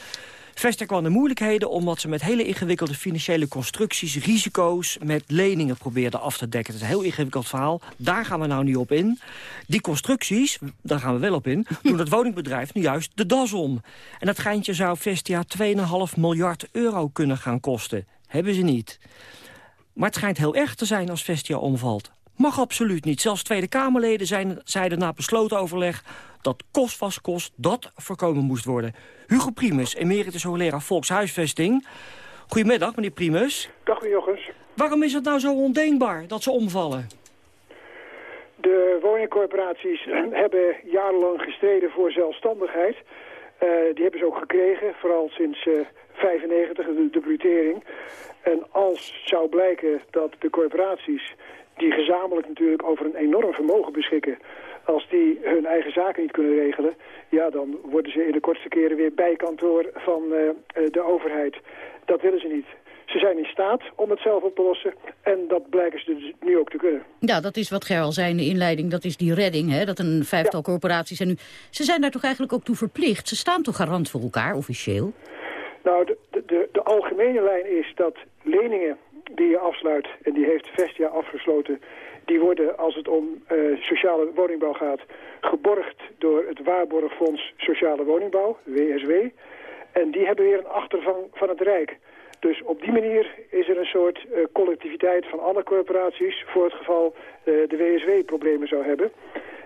Vestia kwam in moeilijkheden omdat ze met hele ingewikkelde financiële constructies... risico's met leningen probeerden af te dekken. Het is een heel ingewikkeld verhaal. Daar gaan we nou niet op in. Die constructies, daar gaan we wel op in... doen het woningbedrijf nu juist de das om. En dat geintje zou Vestia 2,5 miljard euro kunnen gaan kosten. Hebben ze niet. Maar het schijnt heel erg te zijn als Vestia omvalt. Mag absoluut niet. Zelfs Tweede Kamerleden zijn, zeiden na besloten overleg... dat kost was kost, dat voorkomen moest worden. Hugo Primus, emeritus hoogleraar Volkshuisvesting. Goedemiddag, meneer Primus. Dag, meneer Jochens. Waarom is het nou zo ondenkbaar dat ze omvallen? De woningcorporaties hebben jarenlang gestreden voor zelfstandigheid. Eh, die hebben ze ook gekregen, vooral sinds 1995, de debrutering. En als zou blijken dat de corporaties, die gezamenlijk natuurlijk over een enorm vermogen beschikken... als die hun eigen zaken niet kunnen regelen... ja, dan worden ze in de kortste keren weer bijkantoor van eh, eh, de overheid. Dat willen ze niet. Ze zijn in staat om het zelf op te lossen. En dat blijken ze dus nu ook te kunnen. Ja, dat is wat Ger al zei in de inleiding. Dat is die redding, hè? dat een vijftal corporaties... en nu, ze zijn daar toch eigenlijk ook toe verplicht? Ze staan toch garant voor elkaar, officieel? Nou, de, de, de algemene lijn is dat leningen die je afsluit... en die heeft Vestia afgesloten... die worden, als het om eh, sociale woningbouw gaat... geborgd door het Waarborgfonds Sociale Woningbouw, WSW. En die hebben weer een achtervang van het Rijk... Dus op die manier is er een soort uh, collectiviteit van alle corporaties... voor het geval uh, de WSW problemen zou hebben.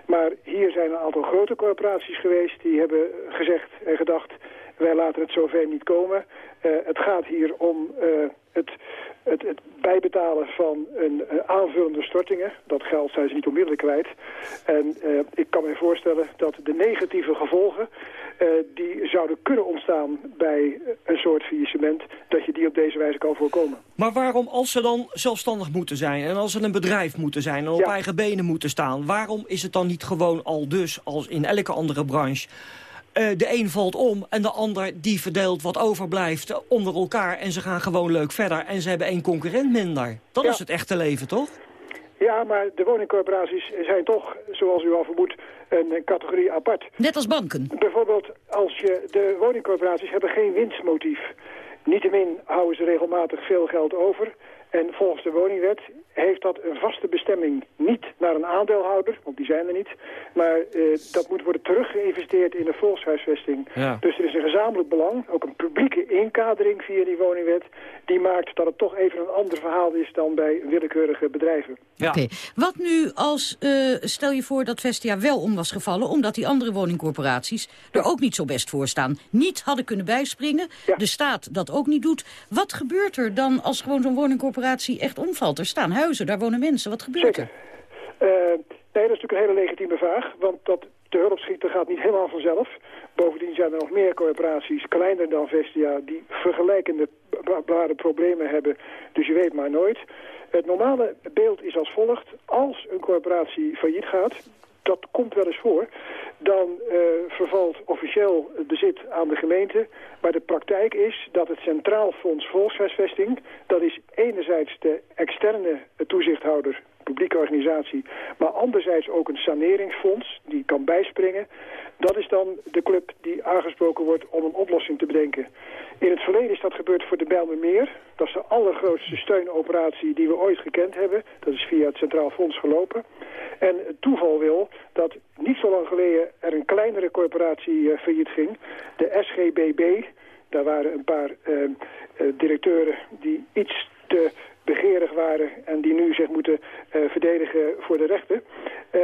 Maar hier zijn een aantal grote corporaties geweest... die hebben gezegd en gedacht... wij laten het zover niet komen. Het gaat hier om het, het, het bijbetalen van een eh, aanvullende stortingen. Dat geld zijn ze niet onmiddellijk kwijt. En eh, ik kan me voorstellen dat de negatieve gevolgen... eh, die zouden kunnen ontstaan bij een soort faillissement... dat je die op deze wijze kan voorkomen. Maar waarom, als ze dan zelfstandig moeten zijn... en als ze een bedrijf moeten zijn en op eigen benen moeten staan... waarom is het dan niet gewoon al dus, als in elke andere branche... eh, de een valt om en de ander die verdeelt wat overblijft eh, onder elkaar... en ze gaan gewoon leuk verder en ze hebben één concurrent minder. Dat Ja. is het echte leven, toch? Ja, maar de woningcorporaties zijn toch, zoals u al vermoedt, een categorie apart. Net als banken. Bijvoorbeeld, als je, de woningcorporaties hebben geen winstmotief. Niettemin houden ze regelmatig veel geld over. En volgens de woningwet heeft dat een vaste bestemming niet naar een aandeelhouder, want die zijn er niet. Maar eh, dat moet worden teruggeïnvesteerd in de volkshuisvesting. Ja. Dus er is een gezamenlijk belang, ook een publieke inkadering via die woningwet. Die maakt dat het toch even een ander verhaal is dan bij willekeurige bedrijven. Oké. Wat nu als, eh, stel je voor dat Vestia wel om was gevallen... omdat die andere woningcorporaties er ook niet zo best voor staan. Niet hadden kunnen bijspringen, de staat dat ook niet doet. Wat gebeurt er dan als gewoon zo'n woningcorporatie echt omvalt? Er staan huizen, daar wonen mensen. Wat gebeurt er? Eh, nee, dat is natuurlijk een hele legitieme vraag. Want dat te hulp schieten gaat niet helemaal vanzelf. Bovendien zijn er nog meer corporaties, kleiner dan Vestia... die vergelijkende bare problemen hebben. Dus je weet maar nooit. Het normale beeld is als volgt. Als een corporatie failliet gaat, dat komt wel eens voor... dan eh, vervalt officieel het bezit aan de gemeente. Maar de praktijk is dat het Centraal Fonds Volkshuisvesting... dat is enerzijds de externe toezichthouder publieke organisatie, maar anderzijds ook een saneringsfonds die kan bijspringen. Dat is dan de club die aangesproken wordt om een oplossing te bedenken. In het verleden is dat gebeurd voor de Bijlmermeer. Dat is de allergrootste steunoperatie die we ooit gekend hebben. Dat is via het Centraal Fonds gelopen. En het toeval wil dat niet zo lang geleden er een kleinere corporatie eh, failliet ging. De SGBB. Daar waren een paar eh, eh, directeuren die iets te begeerig waren en die nu zich moeten eh, verdedigen voor de rechter. Eh,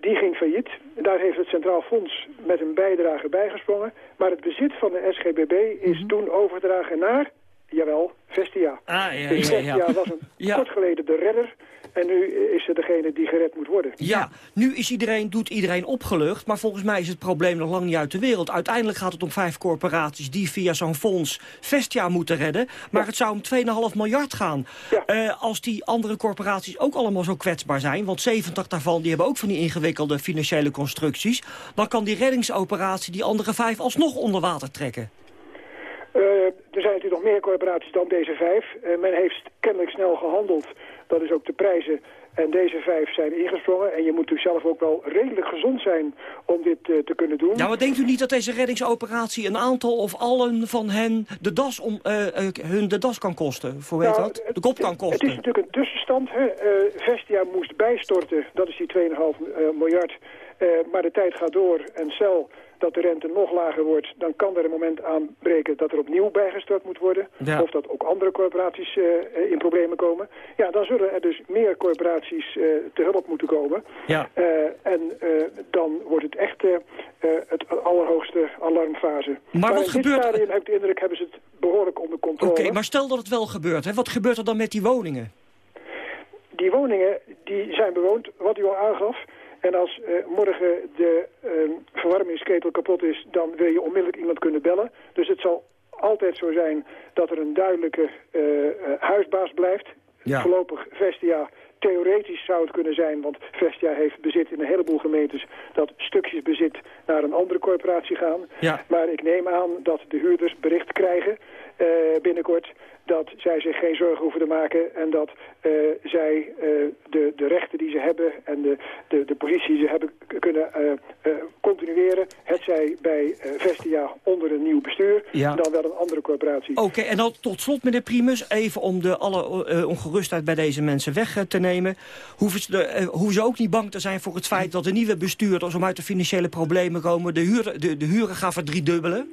die ging failliet. Daar heeft het Centraal Fonds met een bijdrage bijgesprongen. Maar het bezit van de SGBB is toen overgedragen naar, jawel, Vestia. Ah, ja, dus ja, Vestia ja. was een kort geleden de redder. En nu is ze degene die gered moet worden. Ja, nu is iedereen, doet iedereen opgelucht, maar volgens mij is het probleem nog lang niet uit de wereld. Uiteindelijk gaat het om vijf corporaties die via zo'n fonds Vestia moeten redden. Maar het zou om 2,5 miljard gaan. Eh, als die andere corporaties ook allemaal zo kwetsbaar zijn, want 70 daarvan die hebben ook van die ingewikkelde financiële constructies, dan kan die reddingsoperatie die andere vijf alsnog onder water trekken. Eh, er zijn natuurlijk nog meer corporaties dan deze vijf. Eh, men heeft kennelijk snel gehandeld. Dat is ook de prijzen. En deze vijf zijn ingesprongen. En je moet natuurlijk zelf ook wel redelijk gezond zijn om dit eh, te kunnen doen. Nou, maar denkt u niet dat deze reddingsoperatie een aantal of allen van hen de das, om, eh, eh, hun de das kan kosten? Voor weet Nou, dat? De kop kan Het kosten. is natuurlijk een tussenstand. Hè. Vestia moest bijstorten, dat is die 2,5 eh, miljard. Eh, maar de tijd gaat door en stel dat de rente nog lager wordt... dan kan er een moment aanbreken dat er opnieuw bijgestort moet worden. Ja. Of dat ook andere corporaties eh, eh, in problemen komen. Ja, dan zullen er dus meer corporaties te hulp moeten komen. Ja. En dan wordt het echt het allerhoogste alarmfase. Maar wat in dit gebeurt- stadium heb ik de indruk hebben ze het behoorlijk onder controle. Oké, maar stel dat het wel gebeurt. Hè? Wat gebeurt er dan met die woningen? Die woningen die zijn bewoond, wat u al aangaf. En als eh, morgen de eh, verwarmingsketel kapot is, dan wil je onmiddellijk iemand kunnen bellen. Dus het zal altijd zo zijn dat er een duidelijke eh, eh, huisbaas blijft. Ja. Voorlopig Vestia, theoretisch zou het kunnen zijn, want Vestia heeft bezit in een heleboel gemeentes, dat stukjes bezit naar een andere corporatie gaan. Ja. Maar ik neem aan dat de huurders bericht krijgen eh, binnenkort dat zij zich geen zorgen hoeven te maken en dat eh, zij eh, de, de rechten die ze hebben en de, de, de positie die ze hebben kunnen continueren. Het zij bij Vestia onder een nieuw bestuur, Ja. dan wel een andere corporatie. Oké, en dan tot slot, meneer Primus, even om de alle ongerustheid bij deze mensen weg te nemen. Hoeven ze, de, hoeven ze ook niet bang te zijn voor het feit dat de nieuwe bestuurders, om uit de financiële problemen komen, de, huur, de, de huren gaan verdriedubelen?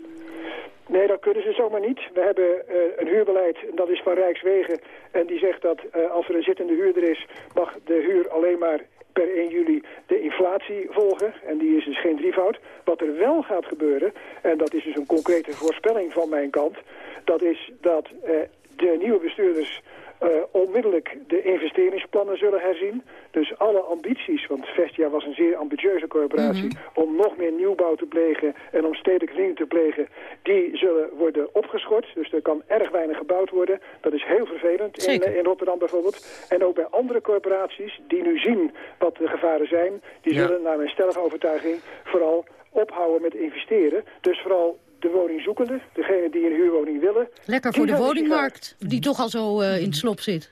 Nee, dat kunnen ze zomaar niet. We hebben eh, een huurbeleid, dat is van Rijkswegen. En die zegt dat eh, als er een zittende huurder is, mag de huur alleen maar per 1 juli de inflatie volgen. En die is dus geen drievoud. Wat er wel gaat gebeuren, en dat is dus een concrete voorspelling van mijn kant... dat is dat eh, de nieuwe bestuurders eh, onmiddellijk de investeringsplannen zullen herzien. Dus alle ambities, want Vestia was een zeer ambitieuze corporatie... om nog meer nieuwbouw te plegen en om stedelijke dingen te plegen... die zullen worden opgeschort. Dus er kan erg weinig gebouwd worden. Dat is heel vervelend in, in Rotterdam bijvoorbeeld. En ook bij andere corporaties die nu zien wat de gevaren zijn... die Ja. zullen naar mijn stellige overtuiging vooral ophouden met investeren. Dus vooral de woningzoekenden, degene die een huurwoning willen... Lekker voor de woningmarkt, die toch al zo eh, in het slop zit.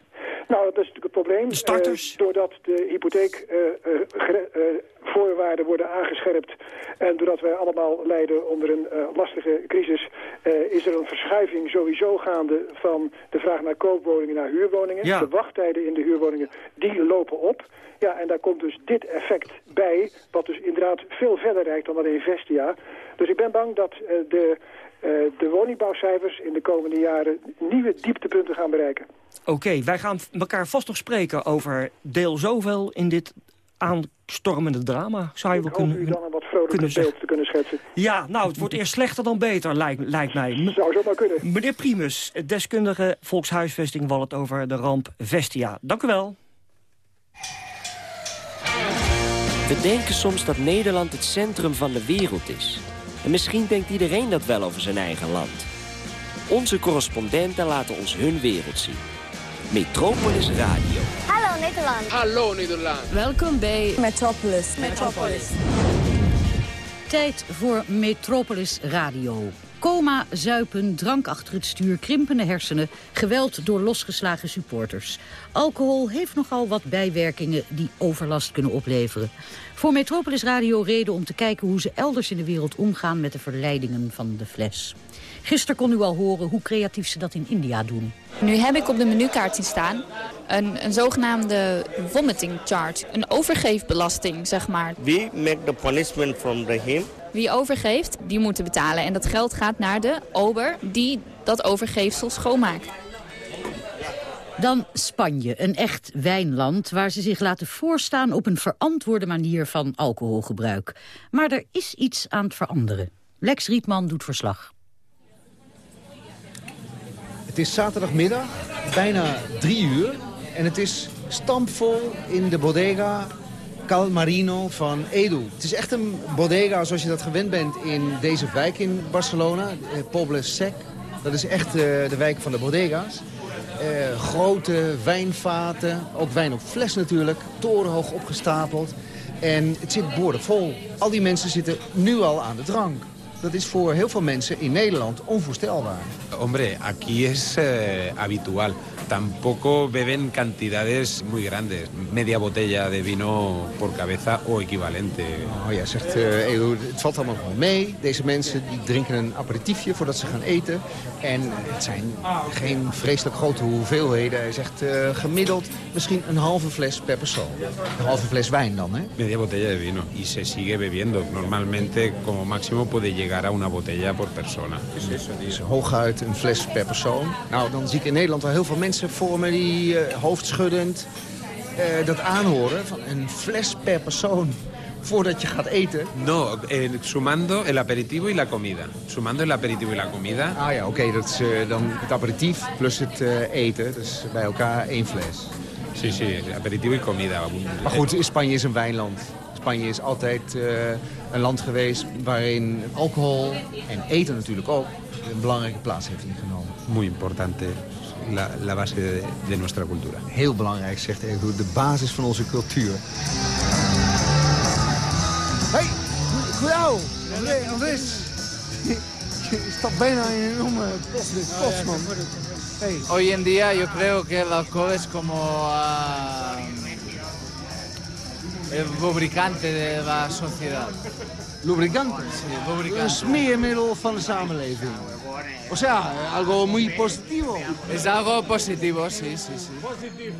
Nou, dat is natuurlijk het probleem. starters. Eh, doordat de hypotheekvoorwaarden worden aangescherpt... en doordat wij allemaal lijden onder een eh, lastige crisis... eh, is er een verschuiving sowieso gaande van de vraag naar koopwoningen naar huurwoningen. Ja. De wachttijden in de huurwoningen, die lopen op. Ja, en daar komt dus dit effect bij, wat dus inderdaad veel verder reikt dan alleen Vestia. Dus ik ben bang dat eh, de, eh, de woningbouwcijfers in de komende jaren nieuwe dieptepunten gaan bereiken. Oké, wij gaan elkaar vast nog spreken over deel zoveel in dit aanstormende drama. Zou je wel hoop u kunnen, dan een wat vrolijker kunnen zeggen. beeld te kunnen schetsen. Ja, nou, het wordt eerst slechter dan beter, lijkt, lijkt mij. M- Zou zo maar kunnen. Meneer Primus, deskundige volkshuisvesting Wallet over de ramp Vestia. Dank u wel. We denken soms dat Nederland het centrum van de wereld is. En misschien denkt iedereen dat wel over zijn eigen land. Onze correspondenten laten ons hun wereld zien. Metropolis Radio. Hallo Nederland. Hallo Nederland. Welkom bij Metropolis. Metropolis. Tijd voor Metropolis Radio. Coma, zuipen, drank achter het stuur, krimpende hersenen... geweld door losgeslagen supporters. Alcohol heeft nogal wat bijwerkingen die overlast kunnen opleveren. Voor Metropolis Radio reden om te kijken hoe ze elders in de wereld omgaan... met de verleidingen van de fles. Gisteren kon u al horen hoe creatief ze dat in India doen. Nu heb ik op de menukaart zien staan een, een zogenaamde vomiting charge. Een overgeefbelasting, zeg maar. We make the punishment from the him. Wie overgeeft, die moeten betalen. En dat geld gaat naar de ober die dat overgeefsel schoonmaakt. Dan Spanje, een echt wijnland waar ze zich laten voorstaan op een verantwoorde manier van alcoholgebruik. Maar er is iets aan het veranderen. Lex Rietman doet verslag. Het is zaterdagmiddag, bijna drie uur. En het is stampvol in de bodega Calmarino van Edu. Het is echt een bodega zoals je dat gewend bent in deze wijk in Barcelona. eh, Poble Sec. Dat is echt eh, de wijk van de bodega's. Eh, grote wijnvaten, ook wijn op fles natuurlijk, torenhoog opgestapeld. En het zit boordevol. Al die mensen zitten nu al aan de drank. Dat is voor heel veel mensen in Nederland onvoorstelbaar. Hombre, aquí es eh, habitual. Tampoco beben cantidades muy grandes. Media botella de vino por cabeza o equivalente. Oh ja, zegt eh, Edo, het valt allemaal wel mee. Deze mensen die drinken een aperitiefje voordat ze gaan eten. En het zijn geen vreselijk grote hoeveelheden. Hij zegt eh, gemiddeld misschien een halve fles per persoon. Een halve fles wijn dan, hè? Media botella de vino. Y se sigue bebiendo. Normalmente, como máximo, puede llegar a una botella por persona. Dus hooguit een fles per persoon. Nou, dan zie ik in Nederland al heel veel mensen voor me die eh, hoofdschuddend eh, dat aanhoren. Van een fles per persoon voordat je gaat eten. No, eh, sumando el aperitivo y la comida. Sumando el aperitivo y la comida. Ah ja, oké, dat is dan het aperitief plus het eh, eten. Dus bij elkaar één fles. Sí, sí, aperitivo y comida. Maar goed, Spanje is een wijnland. Spanje is altijd eh, een land geweest waarin alcohol en eten natuurlijk ook een belangrijke plaats heeft ingenomen. Muy importante. La, la base de, de nuestra cultura. Heel belangrijk, zegt Edo, de basis van onze cultuur. Hey, cuidado! Andrés, Andrés. Je staat bijna in een enorme pots, man. Hey. Hoy en día yo creo que el alcohol es como ah, É lubricante de, da sociedade. Lubricante? Sí, lubricante. Smíeme lo samenleving. O sea, algo muy positivo. Es algo positivo, sí, sí, sí. Positivo.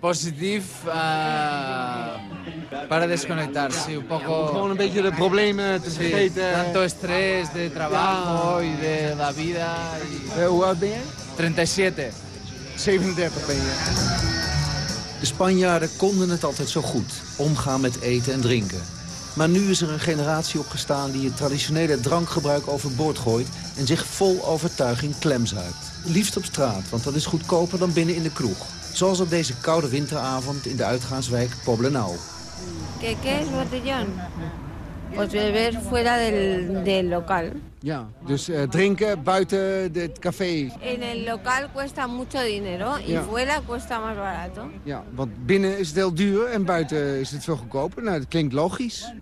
Positivo uh, ah, para desconectar, sí, un poco... Gewoon een beetje de problemen te sí, vergeten. Tanto estrés de trabajo y de la vida. Y... ¿Hoe oud ben je? 37. 37 ben je. De Spanjaarden konden het altijd zo goed. Omgaan met eten en drinken. Maar nu is er een generatie opgestaan die het traditionele drankgebruik overboord gooit... en zich vol overtuiging klemzuipt. Liefst op straat, want dat is goedkoper dan binnen in de kroeg. Zoals op deze koude winteravond in de uitgaanswijk Poblenau. ¿Qué, qué es botellón? Pues beber fuera del, del local. Ja, dus eh, drinken buiten het café. En el local cuesta mucho dinero y Ja. fuera cuesta más barato. Ja, want binnen is het heel duur en buiten is het veel goedkoper. Nou, dat klinkt logisch.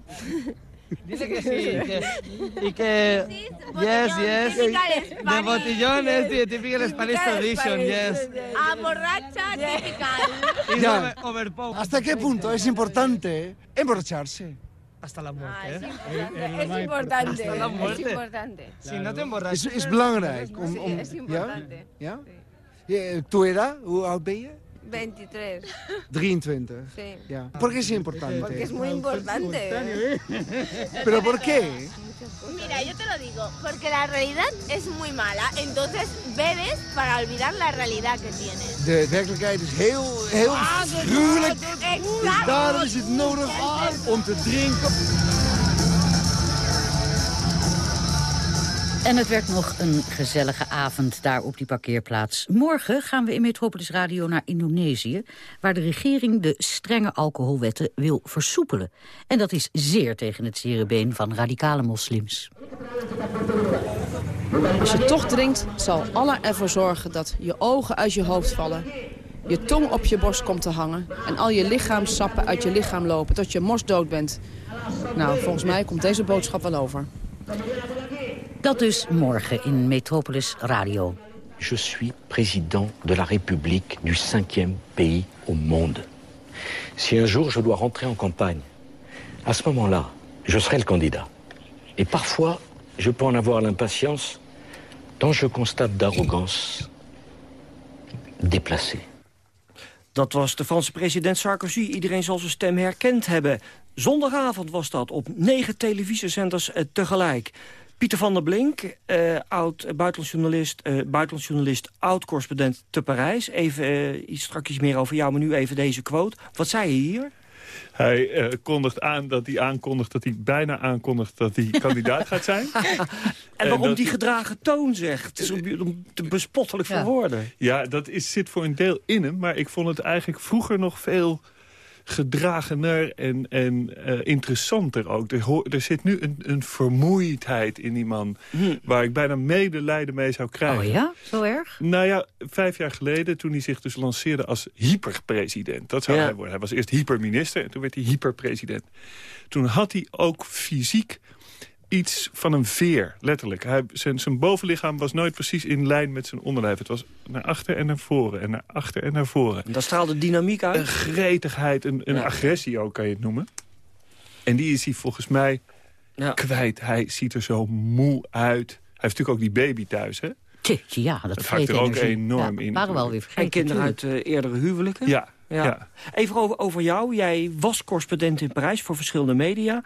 Dice que sí. que- y que. Yes, yes. De botellón es the typical Spanish tradition, yes. A borracha typical. Ja. ¿Hasta qué punto es importante emborracharse? Hasta la muerte. Es importante. Hasta la Es muerte. importante. Si no te emborrachas. Is, is belangrijk. Om, Sí, es importante. Ja? ja? ja ¿Tu edad? Hoe oud ben je? 23. 23. Sí. ¿Por qué es importante? Porque es muy importante. ¿Pero por qué? Mira, yo te lo digo, porque la realidad es muy mala, entonces bebes para olvidar la realidad que tienes. De werkelijkheid is heel, heel gruwelijk. Dus daarom is het nodig om te drinken. En het werd nog een gezellige avond daar op die parkeerplaats. Morgen gaan we in Metropolis Radio naar Indonesië... waar de regering de strenge alcoholwetten wil versoepelen. En dat is zeer tegen het zere been van radicale moslims. Als je toch drinkt, zal Allah ervoor zorgen dat je ogen uit je hoofd vallen. Je tong op je borst komt te hangen en al je lichaamsappen uit je lichaam lopen tot je mosdood bent. Nou, volgens mij komt deze boodschap wel over. Dat dus morgen in Metropolis Radio. Je suis président de la République du cinquième pays au monde. Si un jour je dois rentrer en campagne, à ce moment-là, je serai le candidat. Et parfois, je peux en avoir l'impatience, tant je constate d'arrogance déplacée. Dat was de Franse president Sarkozy. Iedereen zal zijn stem herkend hebben. Zondagavond was dat op negen televisiezenders eh, tegelijk. Pieter van der Blink, eh, oud buitenlandsjournalist, eh, buitenlandsjournalist oud-correspondent te Parijs. Even eh, iets strakjes meer over jou, maar nu even deze quote. Wat zei je hier? Hij eh, kondigt aan dat hij aankondigt dat hij bijna aankondigt dat hij kandidaat gaat zijn. En waarom die gedragen toon zegt? Het is om, om te bespottelijk voor woorden. Ja, dat is, zit voor een deel in hem. Maar ik vond het eigenlijk vroeger nog veel gedragener en, en eh, interessanter ook. Er, er zit nu een, een vermoeidheid in die man... waar ik bijna medelijden mee zou krijgen. Oh ja? Zo erg? Nou ja, vijf jaar geleden, toen hij zich dus lanceerde als hyperpresident. Dat zou Ja. hij worden. Hij was eerst hyperminister en toen werd hij hyperpresident. Toen had hij ook fysiek iets van een veer, letterlijk. Hij, zijn, zijn bovenlichaam was nooit precies in lijn met zijn onderlijf. Het was naar achter en naar voren en naar achter en naar voren. Dat straalde dynamiek uit. Een gretigheid, een, een agressie ook, kan je het noemen. En die is hij volgens mij kwijt. Hij ziet er zo moe uit. Hij heeft natuurlijk ook die baby thuis, hè? Tje, ja, dat, Dat hakt er ook energie. enorm ja, in waren we alweer natuurlijk. vergeten. En kinderen uit eh, eerdere huwelijken? Ja, ja. Even over, over jou. Jij was correspondent in Parijs voor verschillende media.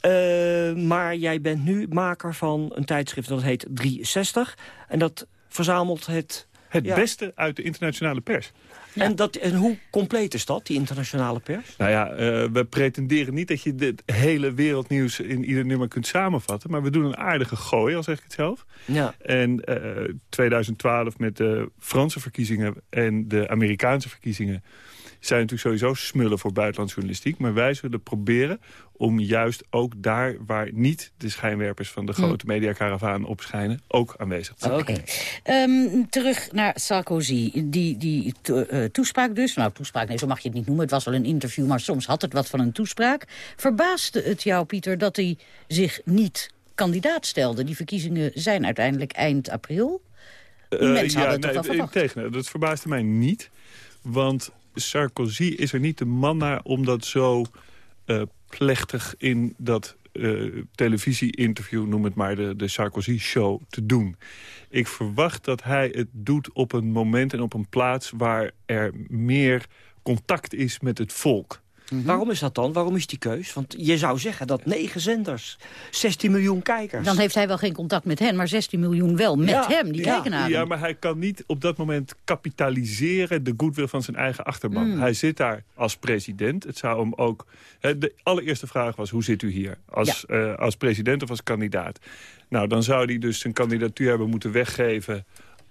Eh, maar jij bent nu maker van een tijdschrift dat heet 360. En dat verzamelt het... Het ja. beste uit de internationale pers. En, dat, en hoe compleet is dat, die internationale pers? Nou ja, eh, we pretenderen niet dat je het hele wereldnieuws in ieder nummer kunt samenvatten. Maar we doen een aardige gooi, al zeg ik het zelf. Ja. En eh 2012 met de Franse verkiezingen en de Amerikaanse verkiezingen... zijn natuurlijk sowieso smullen voor buitenlandsjournalistiek. Maar wij zullen proberen om juist ook daar waar niet de schijnwerpers van de Hm. grote mediakaravaan opschijnen... ook aanwezig te zijn. Oké. Ehm, terug naar Sarkozy. Die, die to- eh, toespraak dus. Nou, toespraak, nee, zo mag je het niet noemen. Het was wel een interview, maar soms had het wat van een toespraak. Verbaasde het jou, Pieter, dat hij zich niet kandidaat stelde? Die verkiezingen zijn uiteindelijk eind april. Eh, Mensen hadden het toch wel verwacht? Integendeel, dat verbaasde mij niet. Want Sarkozy is er niet de man naar om dat zo eh, plechtig in dat eh, televisie-interview, noem het maar, de, de Sarkozy-show, te doen. Ik verwacht dat hij het doet op een moment en op een plaats waar er meer contact is met het volk. Waarom is dat dan? Waarom is die keus? Want je zou zeggen dat negen zenders, 16 miljoen kijkers... Dan heeft hij wel geen contact met hen, maar 16 miljoen wel met Ja, hem. Die ja. kijken naar Ja, hem. maar hij kan niet op dat moment kapitaliseren de goodwill van zijn eigen achterban. Mm. Hij zit daar als president. Het zou hem ook... Hè, de allereerste vraag was, hoe zit u hier? Als, eh, als president of als kandidaat? Nou, dan zou hij dus zijn kandidatuur hebben moeten weggeven...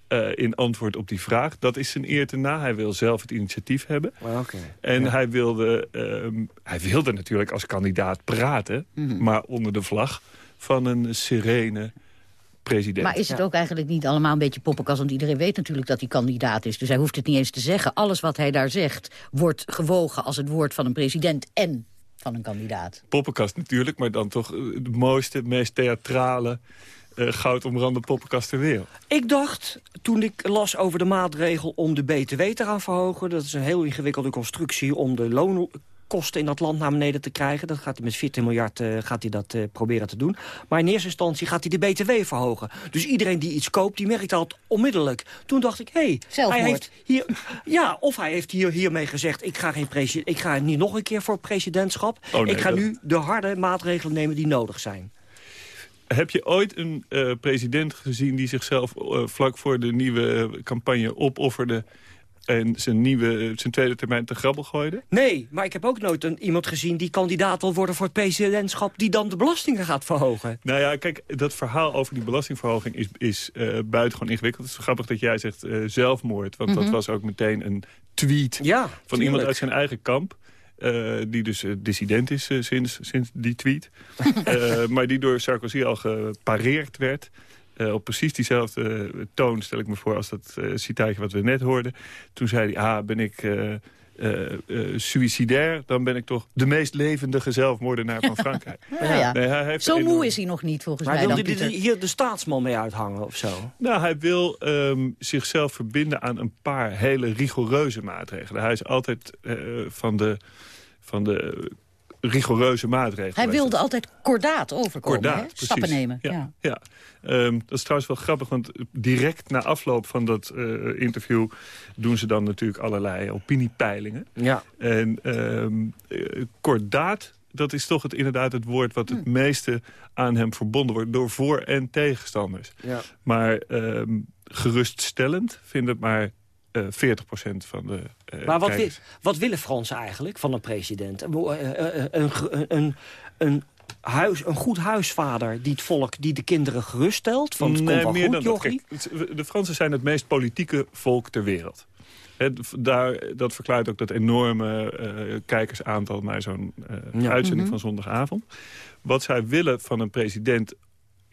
eh, in antwoord op die vraag. Dat is zijn eer te na. Hij wil zelf het initiatief hebben. Oké. En hij, wilde, ehm, hij wilde natuurlijk als kandidaat praten... Mhm. maar onder de vlag van een serene president. Maar is het ook eigenlijk niet allemaal een beetje poppenkast? Want iedereen weet natuurlijk dat hij kandidaat is. Dus hij hoeft het niet eens te zeggen. Alles wat hij daar zegt wordt gewogen als het woord van een president en van een kandidaat. poppenkast natuurlijk, maar dan toch eh, de mooiste, meest theatrale, eh goudomrande poppenkast ter wereld. Ik dacht, toen ik las over de maatregel om de BTW te gaan verhogen... dat is een heel ingewikkelde constructie om de loonkosten in dat land naar beneden te krijgen. Dat gaat hij met 14 miljard eh, gaat hij dat, eh, proberen te doen. Maar in eerste instantie gaat hij de BTW verhogen. Dus iedereen die iets koopt, die merkt dat onmiddellijk. Toen dacht ik, hé, hey, Zelfmoord. hij heeft hier... Ja, of hij heeft hier, hiermee gezegd... ik ga, geen ik ga niet nog een keer voor presidentschap. Oh, nee, ik ga dat- nu de harde maatregelen nemen die nodig zijn. Heb je ooit een eh, president gezien die zichzelf eh, vlak voor de nieuwe eh, campagne opofferde... en zijn, nieuwe, zijn tweede termijn te grabbel gooide? Nee, maar ik heb ook nooit een, iemand gezien die kandidaat wil worden voor het presidentschap... die dan de belastingen gaat verhogen. Nou ja, kijk, dat verhaal over die belastingverhoging is, is eh buitengewoon ingewikkeld. Het is grappig dat jij zegt zelfmoord, want dat Mhm. was ook meteen een tweet Ja, van tuurlijk. iemand uit zijn eigen kamp. Eh, die dus eh, dissident is eh, sinds, sinds die tweet. Maar die door Sarkozy al gepareerd werd. Op precies diezelfde toon, stel ik me voor, als dat citaatje wat we net hoorden. Toen zei hij, ah, ben ik suicidair... dan ben ik toch de meest levendige zelfmoordenaar van Frankrijk. Ja, ja. Nee, hij heeft Zo enorm- moe is hij nog niet, volgens Maar mij. wilde Dan, hij hier de staatsman mee uithangen of zo? Nou, hij wil ehm, zichzelf verbinden aan een paar hele rigoureuze maatregelen. Hij is altijd eh, van, de, van de rigoureuze maatregelen. Hij wilde altijd kordaat overkomen, Kordaat, hè? precies. stappen nemen. Ja, Ja. ja. Ehm, dat is trouwens wel grappig, want direct na afloop van dat eh, interview... doen ze dan natuurlijk allerlei opiniepeilingen. Ja. En ehm eh, kordaat, dat is toch het, inderdaad het woord... wat Hm. het meeste aan hem verbonden wordt door voor- en tegenstanders. Ja. Maar ehm, geruststellend vindt het maar eh 40% van de eh Maar wat, wi- wat willen Fransen eigenlijk van een president? Een, eh, eh, een, een, een, huis, een goed huisvader die het volk, die de kinderen geruststelt? Van het Nee, komt meer goed, dan? Kijk, de Fransen zijn het meest politieke volk ter wereld. Daar, dat verklaart ook dat enorme eh, kijkersaantal naar zo'n eh, Ja. uitzending Mhm. van zondagavond. Wat zij willen van een president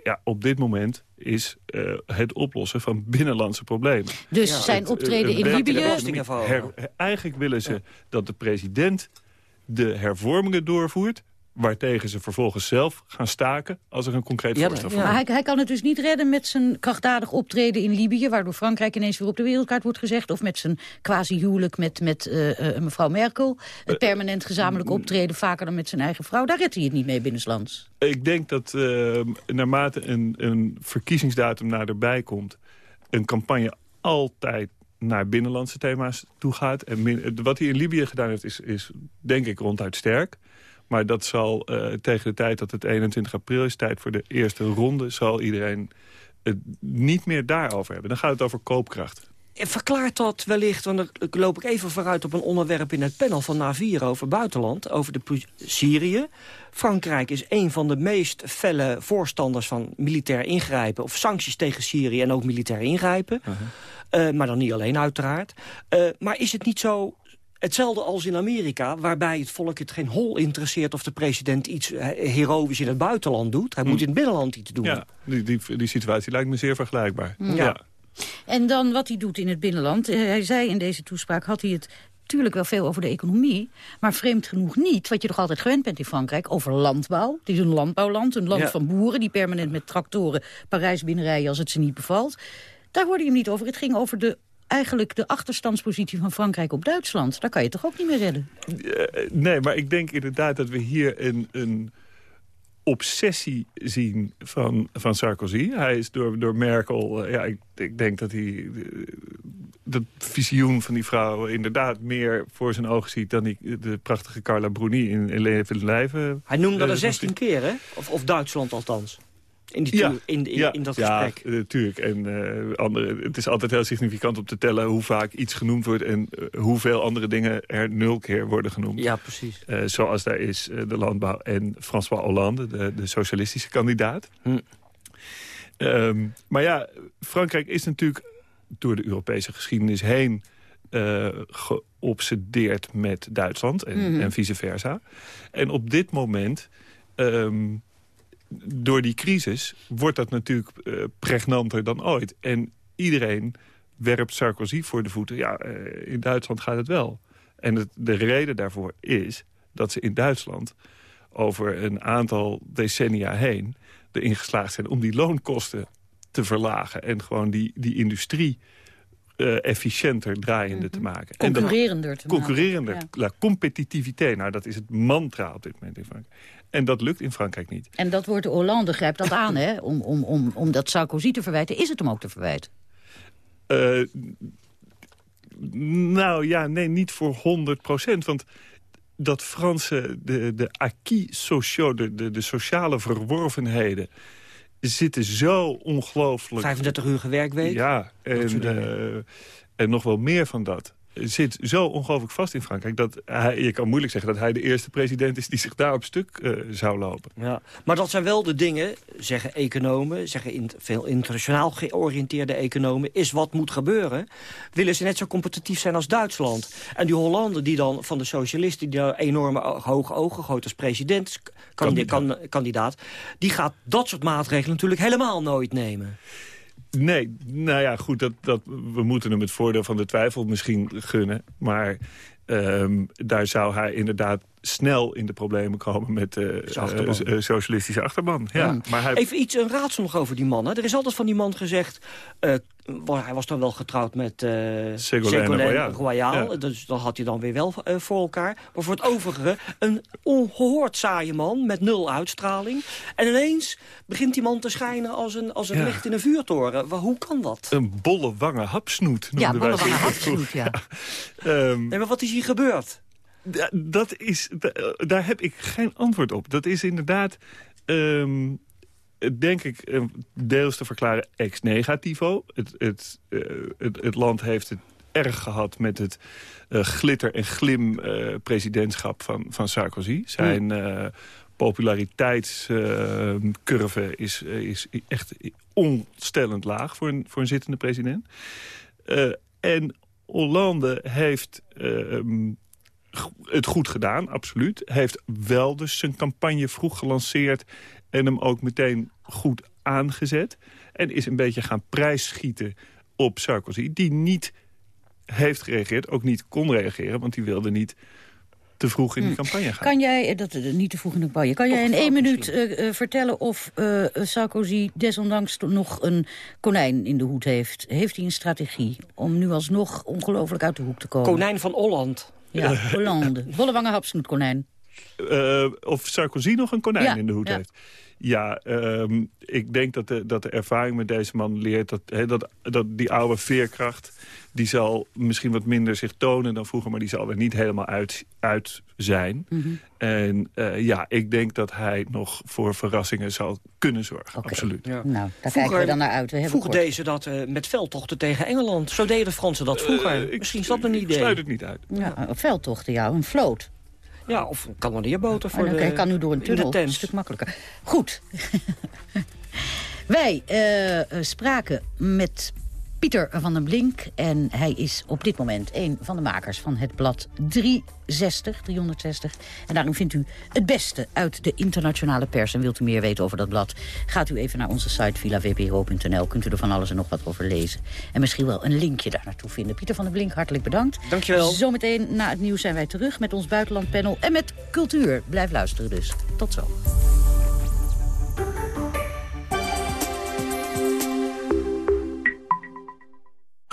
ja, op dit moment is eh, het oplossen van binnenlandse problemen. Dus Ja, zijn het, optreden eh, in Libië-. Her- eigenlijk willen ze dat de president de hervormingen doorvoert... waartegen ze vervolgens zelf gaan staken als er een concreet voorstel voor Maar hij, hij kan het dus niet redden met zijn krachtdadig optreden in Libië... waardoor Frankrijk ineens weer op de wereldkaart wordt gezegd... of met zijn quasi-huwelijk met, met eh, eh, mevrouw Merkel. Het permanent gezamenlijk optreden vaker dan met zijn eigen vrouw. Daar redt hij het niet mee binnenlands. Ik denk dat eh, naarmate een, een verkiezingsdatum naderbij komt... een campagne altijd naar binnenlandse thema's toe gaat. En min- wat hij in Libië gedaan heeft, is, is denk ik ronduit sterk. Maar dat zal eh, tegen de tijd dat het 21 april is... tijd voor de eerste ronde, zal iedereen het niet meer daarover hebben. Dan gaat het over koopkracht. Verklaart dat wellicht, want dan loop ik even vooruit op een onderwerp in het panel van NAVIR over buitenland, over de Syrië. Frankrijk is een van de meest felle voorstanders van militair ingrijpen, of sancties tegen Syrië en ook militair ingrijpen. Eh, maar dan niet alleen uiteraard. Eh, maar is het niet zo Hetzelfde als in Amerika, waarbij het volk het geen hol interesseert... of de president iets eh, heroïs in het buitenland doet. Hij moet in het binnenland iets doen. Ja, die, die, die situatie lijkt me zeer vergelijkbaar. Ja. ja. En dan wat hij doet in het binnenland. Eh, Hij zei in deze toespraak, had hij het natuurlijk wel veel over de economie... maar vreemd genoeg niet, wat je toch altijd gewend bent in Frankrijk... over landbouw. Het is een landbouwland, een land Ja. van boeren... die permanent met tractoren Parijs binnenrijden als het ze niet bevalt. Daar hoorde je hem niet over. Het ging over de, eigenlijk de achterstandspositie van Frankrijk op Duitsland. Daar kan je toch ook niet meer redden? Eh, nee, maar ik denk inderdaad dat we hier een, een obsessie zien van, van Sarkozy. Hij is door, door Merkel... eh, ja, ik, ik denk dat hij... eh, dat visioen van die vrouw inderdaad meer voor zijn ogen ziet... dan die, de prachtige Carla Bruni in, in Leven Lijven. Hij noemde dat eh, er 16 keer, hè? Of, of Duitsland althans. In, die Ja, in, in, ja, in dat ja, gesprek. natuurlijk. En eh, andere, het is altijd heel significant om te tellen hoe vaak iets genoemd wordt... en eh, hoeveel andere dingen er nul keer worden genoemd. Ja, precies. Eh, zoals daar is eh, de landbouw en François Hollande, de, de socialistische kandidaat. Hm. Ehm, maar ja, Frankrijk is natuurlijk door de Europese geschiedenis heen... eh, geobsedeerd met Duitsland en, Mhm. en vice versa. En op dit moment, ehm, door die crisis... wordt dat natuurlijk eh, pregnanter dan ooit. En iedereen werpt Sarkozy voor de voeten. Ja, eh, in Duitsland gaat het wel. En de reden daarvoor is dat ze in Duitsland... over een aantal decennia heen erin geslaagd zijn... om die loonkosten te verlagen. En gewoon die, die industrie eh, efficiënter draaiende te maken. En dat- Concurrerender te maken, Concurrerender. ja. La competitiviteit. Nou, dat is het mantra op dit moment in Frankrijk. En dat lukt in Frankrijk niet. En dat wordt de Hollande, grijpt dat aan, hè? Om, om, om, om dat Sarkozy te verwijten. Is het hem ook te verwijten? Eh, nou ja, nee, niet voor 100 procent. Want dat Franse, de, de acquis sociaux, de, de, de sociale verworvenheden... zitten zo ongelooflijk... 35 uur werkweek. Ja, en, eh, en nog wel meer van dat. Zit zo ongelooflijk vast in Frankrijk... dat hij, je kan moeilijk zeggen dat hij de eerste president is... die zich daar op stuk eh, zou lopen. Ja. Maar dat zijn wel de dingen, zeggen economen... zeggen in, veel internationaal georiënteerde economen... is wat moet gebeuren. Willen ze net zo competitief zijn als Duitsland. En die Hollande die dan van de socialisten... die daar enorme hoge ogen gooit als presidentskandidaat... Kan, kandidaat, die gaat dat soort maatregelen natuurlijk helemaal nooit nemen. Nee, nou ja, goed, dat, dat, we moeten hem het voordeel van de twijfel misschien gunnen. Maar ehm, daar zou hij inderdaad snel in de problemen komen met achterban. eh, socialistische achterban. Ja, Ja. Maar hij, Even iets, een raadsel nog over die man. Hè. Er is altijd van die man gezegd... eh, hij was dan wel getrouwd met eh Ségolène Royal. Ja. Dus dan had hij dan weer wel eh, voor elkaar. Maar voor het overige, een ongehoord saaie man... met nul uitstraling. En ineens begint die man te schijnen als een, als een Ja. licht in een vuurtoren. Wa- Hoe kan dat? een bolle wangen hapsnoet noemden Ja, wij bolle wangen hapsnoet, ja. Ehm, Nee, maar wat is hier gebeurd? Da- dat is, da- daar heb ik geen antwoord op. Dat is inderdaad, ehm, denk ik, eh, deels te verklaren ex negativo. Het, het, eh, het, het land heeft het erg gehad met het eh, glitter- en glim-presidentschap van, van Sarkozy. Zijn eh, populariteitscurve is, eh, is echt onstellend laag voor een, voor een zittende president. Eh, en Hollande heeft ehm, het goed gedaan, absoluut. Heeft wel dus zijn campagne vroeg gelanceerd... en hem ook meteen goed aangezet. En is een beetje gaan prijsschieten op Sarkozy... die niet heeft gereageerd, ook niet kon reageren... want die wilde niet te vroeg in die campagne gaan. Kan jij, eh, dat eh, niet te vroeg in de campagne, kan jij in één minuut eh, eh, vertellen of eh, Sarkozy desondanks nog een konijn in de hoed heeft? Heeft hij een strategie om nu alsnog ongelooflijk uit de hoek te komen? Konijn van Holland. Ja, Hollande. Bollewangen hapsnoetkonijn. Eh, of Sarkozy nog een konijn Ja, in de hoed ja. heeft. Ja, ehm, ik denk dat de, dat de ervaring met deze man leert... Dat, hè, dat, dat die oude veerkracht, die zal misschien wat minder zich tonen dan vroeger... maar die zal er niet helemaal uit, uit zijn. Mhm. En eh, ja, ik denk dat hij nog voor verrassingen zal kunnen zorgen. Absoluut. Nou, daar kijken we dan naar uit. We vroeger deden ze dat eh, met veldtochten tegen Engeland. Zo deden de Fransen dat vroeger. Misschien is dat een idee. sluit het niet uit. Ja, veldtochten, ja, een vloot. Ja, of een kanonneerboter voor Oh, de Oké, kan nu door een de tunnel. Een stuk makkelijker. Goed. Wij eh, eh, spraken met Pieter van den Blink. En hij is op dit moment een van de makers van het blad 360, 360. En daarom vindt u het beste uit de internationale pers. En wilt u meer weten over dat blad, gaat u even naar onze site villavpro.nl. Kunt u er van alles en nog wat over lezen. En misschien wel een linkje daar naartoe vinden. Pieter van den Blink, hartelijk bedankt. Dankjewel. Zometeen na het nieuws zijn wij terug met ons buitenlandpanel en met cultuur. Blijf luisteren dus. Tot zo.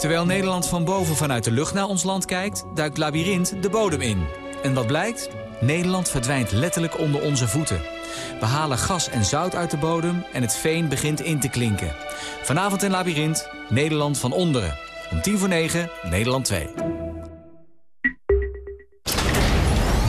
Terwijl Nederland van boven vanuit de lucht naar ons land kijkt... duikt Labyrinth de bodem in. En wat blijkt? Nederland verdwijnt letterlijk onder onze voeten. We halen gas en zout uit de bodem en het veen begint in te klinken. Vanavond in Labyrinth, Nederland van onderen. Om tien voor negen, Nederland 2.